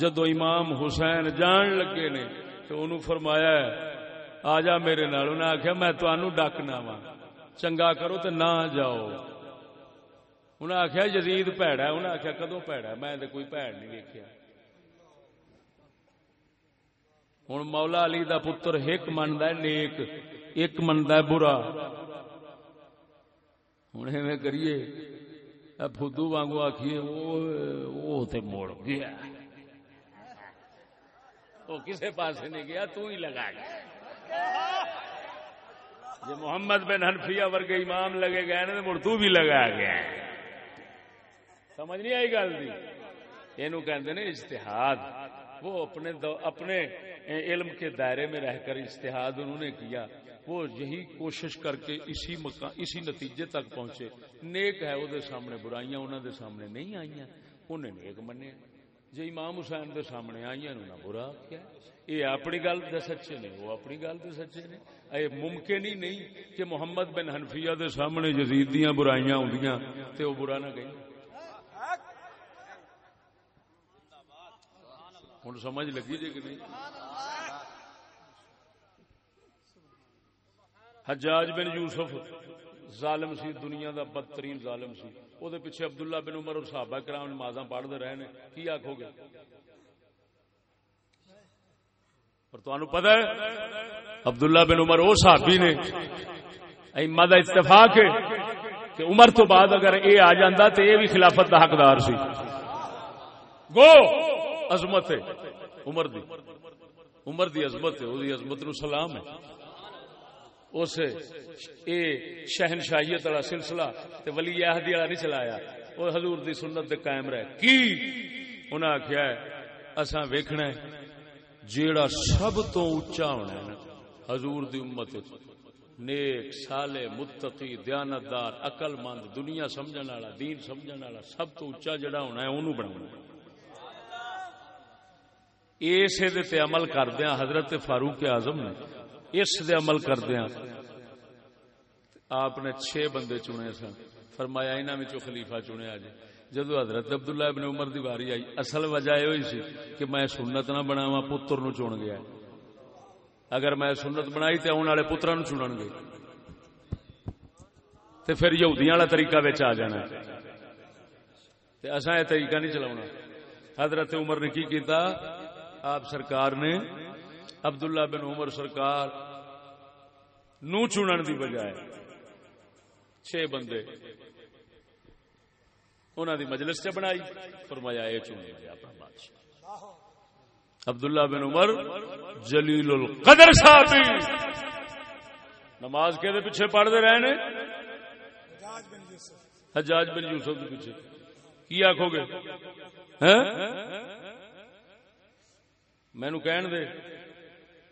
جدو امام حسین جان لگے نے تو انہوں فرمایا آ جا میرے نال انہیں آخیا میں تنوع ڈکنا وا چنگا کرو تو نہ جاؤ۔ انہیں آخیا جزید پیڑا انہیں آخیا کدو پیڑا میں کوئی پیڑ نہیں دیکھا ہوں مولا علی دا پتر ایک منتا ہے، نیک۔ ایک منتا ہے، برا۔ ہوں ایویں کریے فدو وانگو آخیے وہ مڑ گیا۔ وہ کسی پاس نہیں گیا، تو ہی لگا گیا۔ جی محمد بن حنفیہ ورگے امام لگے گئے نا مڑ تو بھی لگا گیا۔ سمجھ نہیں آئی گل دی؟ یہ کہ اجتہاد۔ وہ اپنے اپنے علم کے دائرے میں رہ کر اجتہاد انہوں نے کیا۔ وہ یہی کوشش کر کے اسی مکان اسی نتیجے تک پہنچے۔ نیک ہے، وہ سامنے برائیاں انہوں دے سامنے نہیں آئیاں۔ انہیں نیک منے جی امام حسین دے سامنے آئیاں نہ برا کیا یہ اپنی گل دے سچے نے، وہ اپنی گل دے سچے نے۔ اے ممکن ہی نہیں کہ محمد بن حنفیہ دے سامنے یزید دیاں برائیاں ہوندیاں تے وہ برا نہ کہیں۔ ہوں سمجھ لگی جی کہ نہیں؟ حجاج بن یوسف ظالم سی، دنیا دا بدترین ظالم سی۔ او دے پیچھے عبداللہ بن عمر اور صحابہ کرام نمازاں پڑھتے رہے نے۔ کی آکھو گے؟ اور تمہیں پتا ہے، عبداللہ بن عمر وہ صحابی نے ایما دا اتفاق ہے کہ عمر تو بعد اگر اے آ جاندہ تو یہ بھی خلافت دا حقدار سی۔ گو! عظمت ہے عمر دی۔ عمر دی عظمت ہے وہ عظمت نو سلام ہے۔ اس اے شہنشاہیت والا سلسلہ تے ولی عہدی والا نہیں چلایا۔ وہ حضور دی سنت دے قائم رہے۔ کی؟ انہاں آکھیا ہے، اساں ویکھنا ہے، جیڑا سب تو اونچا ہونا ہے حضور دی امت نیک سالے متقی، دیانتدار عقل مند دنیا سمجھن والا، دین سمجھن والا سب تو اونچا جڑا ہونا ہے، اونوں بناونا اس تے عمل کردیا حضرت فاروق اعظم نے۔ اس دے عمل کردیا ہاں۔ آپ نے چھ بندے چنے سن۔ فرمایا انہوں میں خلیفہ چنیا جی جدو حضرت عبداللہ ابن عمر دی باری آئی، اصل وجہ یہ ہوئی سی کہ میں سنت نہ بناوا پتر نو چن گیا۔ اگر میں سنت بنائی تو آنے والے پترا نو چنن گے۔ تو پھر یہودیاں والا طریقہ بچ آ جانا۔ اصا یہ طریقہ نہیں چلا حضرت عمر نے کی کیتا؟ آپ سرکار نے عبداللہ بن عمر سرکار نو چنن دی بجائے چھ بندے انہوں دی مجلس سے بنائی فرمایا یہ چنے گیا اپنا بادشاہ۔ عبداللہ بن عمر جلیل القدر صاحب نماز کے پیچھے پڑھتے رہے نے؟ حجاج بن یوسف۔ کے پیچھے۔ کی آخو گے؟ مینو کہن دے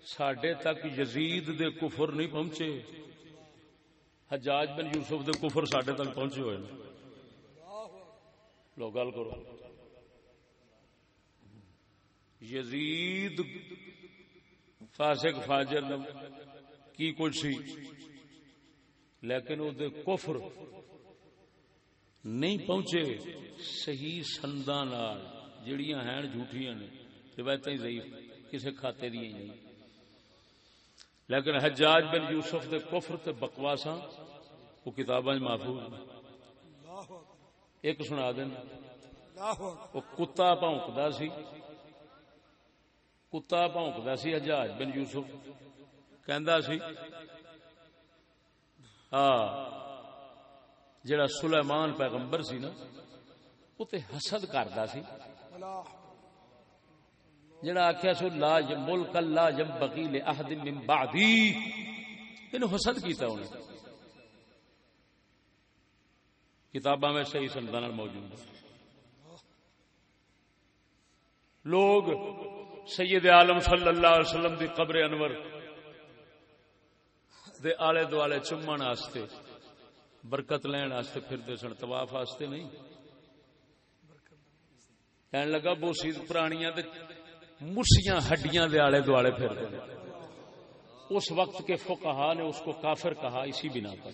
سڈے تک یزید دے کفر نہیں پہنچے۔ حجاج بن یوسف دے کفر سڈے تک پہنچے ہوئے لو، گل کرو۔ یزید فاسق فاجر کی کچھ سی، لیکن وہ کفر نہیں پہنچے۔ صحیح سندا جڑیاں ہیں جھوٹیاں نے روایت ضعیف کسی کھاتے دیا نہیں۔ لیکن حجاج بن یوسف دے کفر تے بکواساں وہ کتاباں محفوظ ایک سنا دینا وہ کتا پونکتا سی۔ کتا پونکتا سی حجاج بن یوسف۔ کہندا سی ہاں جڑا سلیمان پیغمبر سی نا، وہ تے حسد کردا سی۔ جڑا آخیا سو لا ملک اللہ جم بغیل احد من بعدی۔ اینو حسد کیتا انہیں کتاباں میں صحیح سندان موجود لوگ سید عالم صلی اللہ علیہ وسلم دی قبر انور دے آلے دوالے چمن واسطے برکت لین واسطے پھرتے سن طواف واسطے نہیں۔ کہنے لگا بوسی پرانیاں تے مسیاں ہڈیاں دے آلے دوالے پھرتے اس وقت کے فقہا نے اس کو کافر کہا، اسی بنا پر۔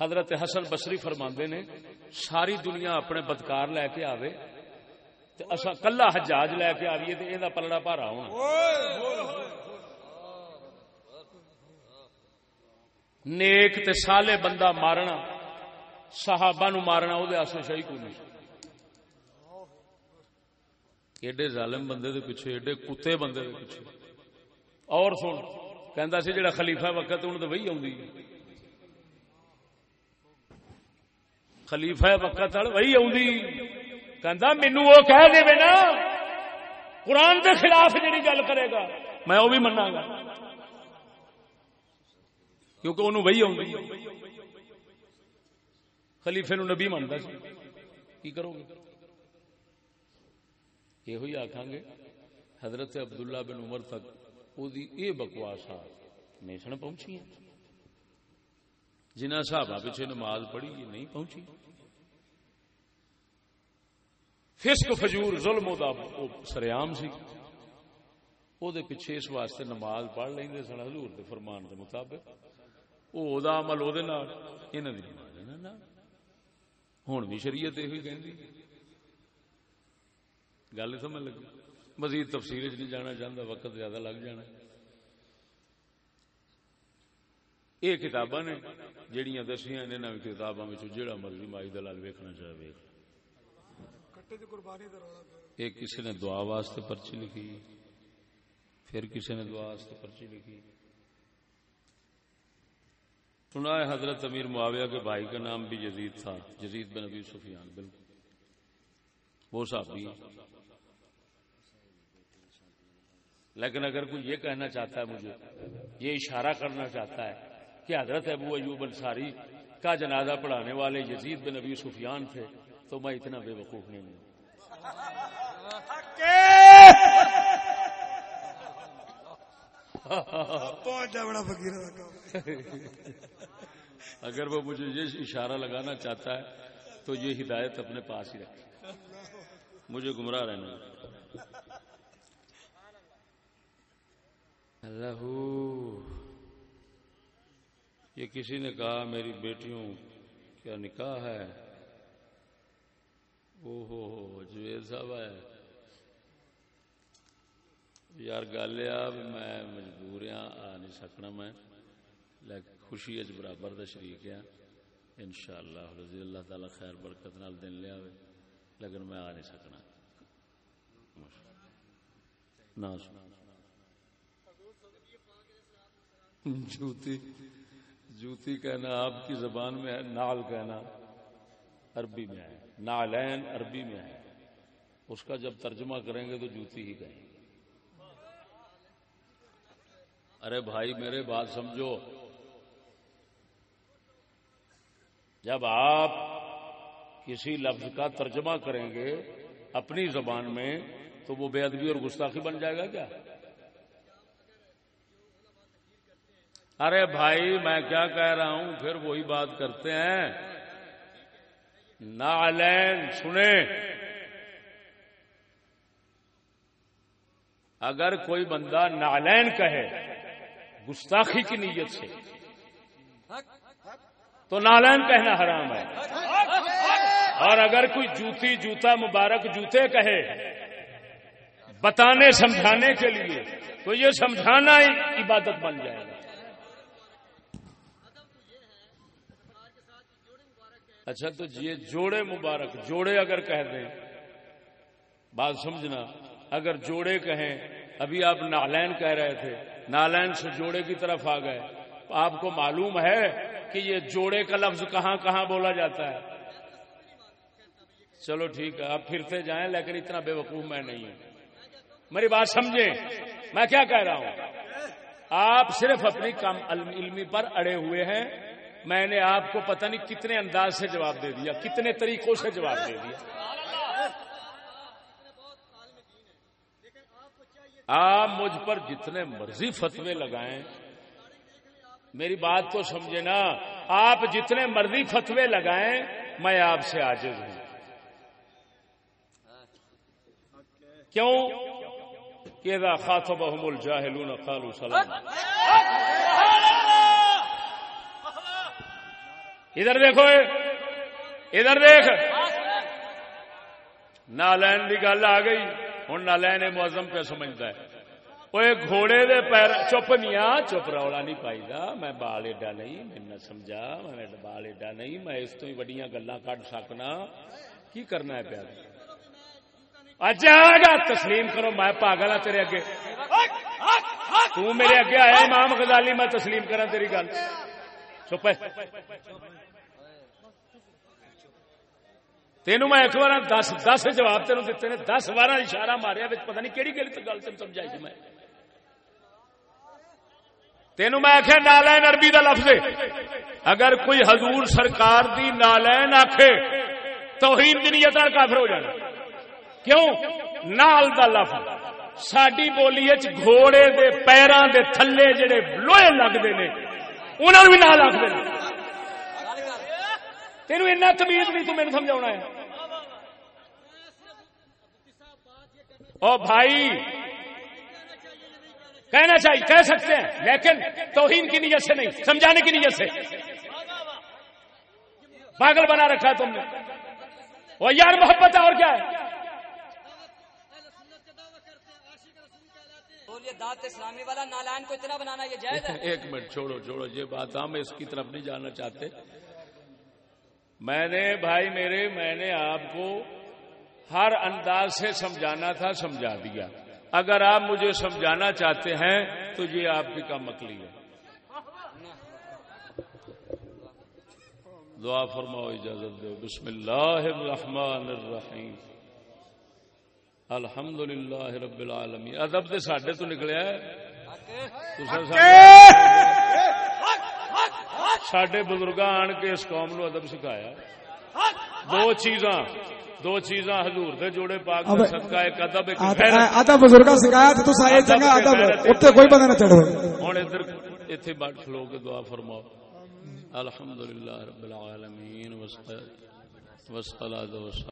حضرت حسن بسری فرماندے نے، ساری دنیا اپنے بدکار لے کے آوے کلا حجاج لے کے آئیے تو یہ پلڑا پارا ہونا۔ نیک تے سالے بندہ مارنا، صحابہ نو مارنا وہ شاہی کو نہیں۔ ایڈے ظالم بندے دے پیچھے ایڈے کتے بندے دے پیچھے اور سن کہندا سی جڑا خلیفہ وقت انہوں تو وہی آؤں خلیفہ وقت وہی آؤں کہ مینو وہ کہہ دے نا قرآن کے خلاف جی گل کرے گا میں وہ بھی منا گا کیونکہ انہوں وہی آؤں خلیفے نو نبی منتا سی کی کرو گے یہ آخان گے، حضرت عبداللہ بن عمر تک یہ بکواس نہیں سن پہنچی جنہ صحابہ پیچھے نماز پڑھی، یہ نہیں پہنچی۔ فسق فجور، ظلم سریام سی۔ وہ پیچھے اس واسطے نماز پڑھ لیں سن، حضور دے فرمان دے مطابق۔ وہ عمل وہ ہوں بھی شریعت یہ گل سمجھ لگی؟ مزید تفصیل نہیں جانا چاہتا وقت زیادہ لگ جانا۔ یہ کتاباں نے جہیا دسیاں نے کتاباں جہاں مرضی مائی دلال ویکنا چاہے ایک کسی نے دعا واسطے پرچی لکھی پھر کسی نے دعا واسطے پرچی لکھی۔ سنا ہے حضرت امیر معاویہ کے بھائی کا نام بھی جزید تھا جزید بن ابی سفیان بالکل۔ وہ صحابی لیکن اگر کوئی یہ کہنا چاہتا ہے مجھے، یہ اشارہ کرنا چاہتا ہے کہ حضرت ابو ایوب انصاری کا جنازہ پڑھانے والے یزید بن ابی سفیان تھے، تو میں اتنا بے وقوف نہیں ہوں۔ اگر وہ مجھے یہ اشارہ لگانا چاہتا ہے، تو یہ ہدایت اپنے پاس ہی رکھے۔ مجھے گمراہ رہنا اللہ۔ یہ کسی نے کہا میری بیٹیوں کیا نکاح ہے؟ او ہو جوید صاحب ہے یار گل یہ میں مجبور ہاں آ نہیں سکنا میں۔ لیکن خوشی اچ برابر دا شریک ہاں ان شاء اللہ رضی اللہ تعالی خیر برکت نال دن لیا لیکن میں آ نہیں سکنا۔ نہ جوتی جوتی کہنا آپ کی زبان میں ہے نال کہنا عربی میں ہے۔ نالین عربی میں ہے۔ اس کا جب ترجمہ کریں گے تو جوتی ہی کہیں ارے بھائی، میرے بات سمجھو۔ جب آپ کسی لفظ کا ترجمہ کریں گے اپنی زبان میں، تو وہ بے ادبی اور گستاخی بن جائے گا کیا؟ ارے بھائی، میں کیا کہہ رہا ہوں؟ پھر وہی بات کرتے ہیں۔ نالین سنیں اگر کوئی بندہ نالین کہے، گستاخی کی نیت سے، تو نالین کہنا حرام ہے۔ اور اگر کوئی جوتی جوتا مبارک جوتے کہے، بتانے سمجھانے کے لیے، تو یہ سمجھانا ہی عبادت بن جائے گا۔ اچھا تو جی، یہ جوڑے مبارک، جوڑے اگر کہہ دیں، بات سمجھنا، اگر جوڑے کہیں، ابھی آپ نالین کہہ رہے تھے، نالین سے جوڑے کی طرف آ گئے، آپ کو معلوم ہے کہ یہ جوڑے کا لفظ کہاں کہاں بولا جاتا ہے؟ چلو ٹھیک ہے، آپ پھرتے جائیں، لیکن اتنا بے وقوف میں نہیں ہوں۔ میری بات سمجھیں؟ میں کیا کہہ رہا ہوں؟ آپ صرف اپنی کم علمی پر اڑے ہوئے ہیں۔ میں نے آپ کو پتہ نہیں کتنے انداز سے جواب دے دیا، کتنے طریقوں سے جواب دے دیا۔ آپ مجھ پر جتنے مرضی فتوے لگائیں، میری بات تو سمجھے نا۔ آپ جتنے مرضی فتوے لگائیں، میں آپ سے آجز ہوں۔ کیوں کہ خاطبہم الجاہلون قالوا سلام. ادھر دیکھو ادھر دیکھ۔ نالین کی گل آ گئی ہوں نالین موزم پہ سمجھتا ہے۔ وہ گھوڑے دے پیر چپ نہیں چپ رولا نہیں پائی دا میں بال ایڈا نہیں میں سمجھا میں بال ایڈا نہیں میں اس تو ہی وڈیاں گلا کٹ سکنا۔ کی کرنا ہے پیار؟ اج گا تسلیم کرو، میں پاگل ہاں تیرے اگے۔ تو میرے اگے آیا، امام غزالی، میں تسلیم کرا تیری گل۔ چپ تینوں میں ایک بار دس دس جواب تینوں دیتے نے۔ دس بارہ اشارہ ماریا پتا نہیں کہڑی کہڑی گل تین سمجھائی جی میں۔ تینوں میں آخیا نالین عربی دا لفظ ہے۔ اگر کوئی حضور سرکار دی نالین آخے تو ہی نیت کافر ہو جانا۔ کیوں؟ نال دا لفظ۔ ساری بولی گھوڑے دے پیراں دے تھلے جڑے لوہے لگتے نے انہوں بھی نہ لگتے تینوں اینا تمیز نہیں تو میرے سمجھا ہے۔ او بھائی، کہنا چاہیے، کہہ سکتے ہیں، لیکن توہین کی نیت سے نہیں، سمجھانے کی نیت سے۔ پاگل بنا رکھا تم نے۔ وہ یار محبت ہے، اور کیا ہے؟ اسلامی والا نالائن کو اتنا بنانا یہ جائز ہے؟ ایک منٹ، چھوڑو چھوڑو، یہ بات ہم اس کی طرف نہیں جانا چاہتے۔ میں نے، بھائی میرے، میں نے آپ کو ہر انداز سے سمجھانا تھا، سمجھا دیا۔ اگر آپ مجھے سمجھانا چاہتے ہیں، تو یہ آپ کی کم مکلی ہے۔ دعا فرماؤ، اجازت دو۔ بسم اللہ الرحمن الرحیم۔ الحمد للہ رب العالمین ادب تو سڈے تو نکلیا سڈے بزرگ آن کے اس قوم نو ادب سکھایا۔ دو چیزاں دو چیزاں حضور دے جوڑے پاک کا صدقہ ایک ادب ایک غیرت آدھا بزرگ سکھایا چنگا ادب کوئی بندہ نہ چڑھو۔ ہوں ادھر اتنے بٹ کھلو کے دعا فرماؤ۔ الحمد للہ رب العالمین وسلام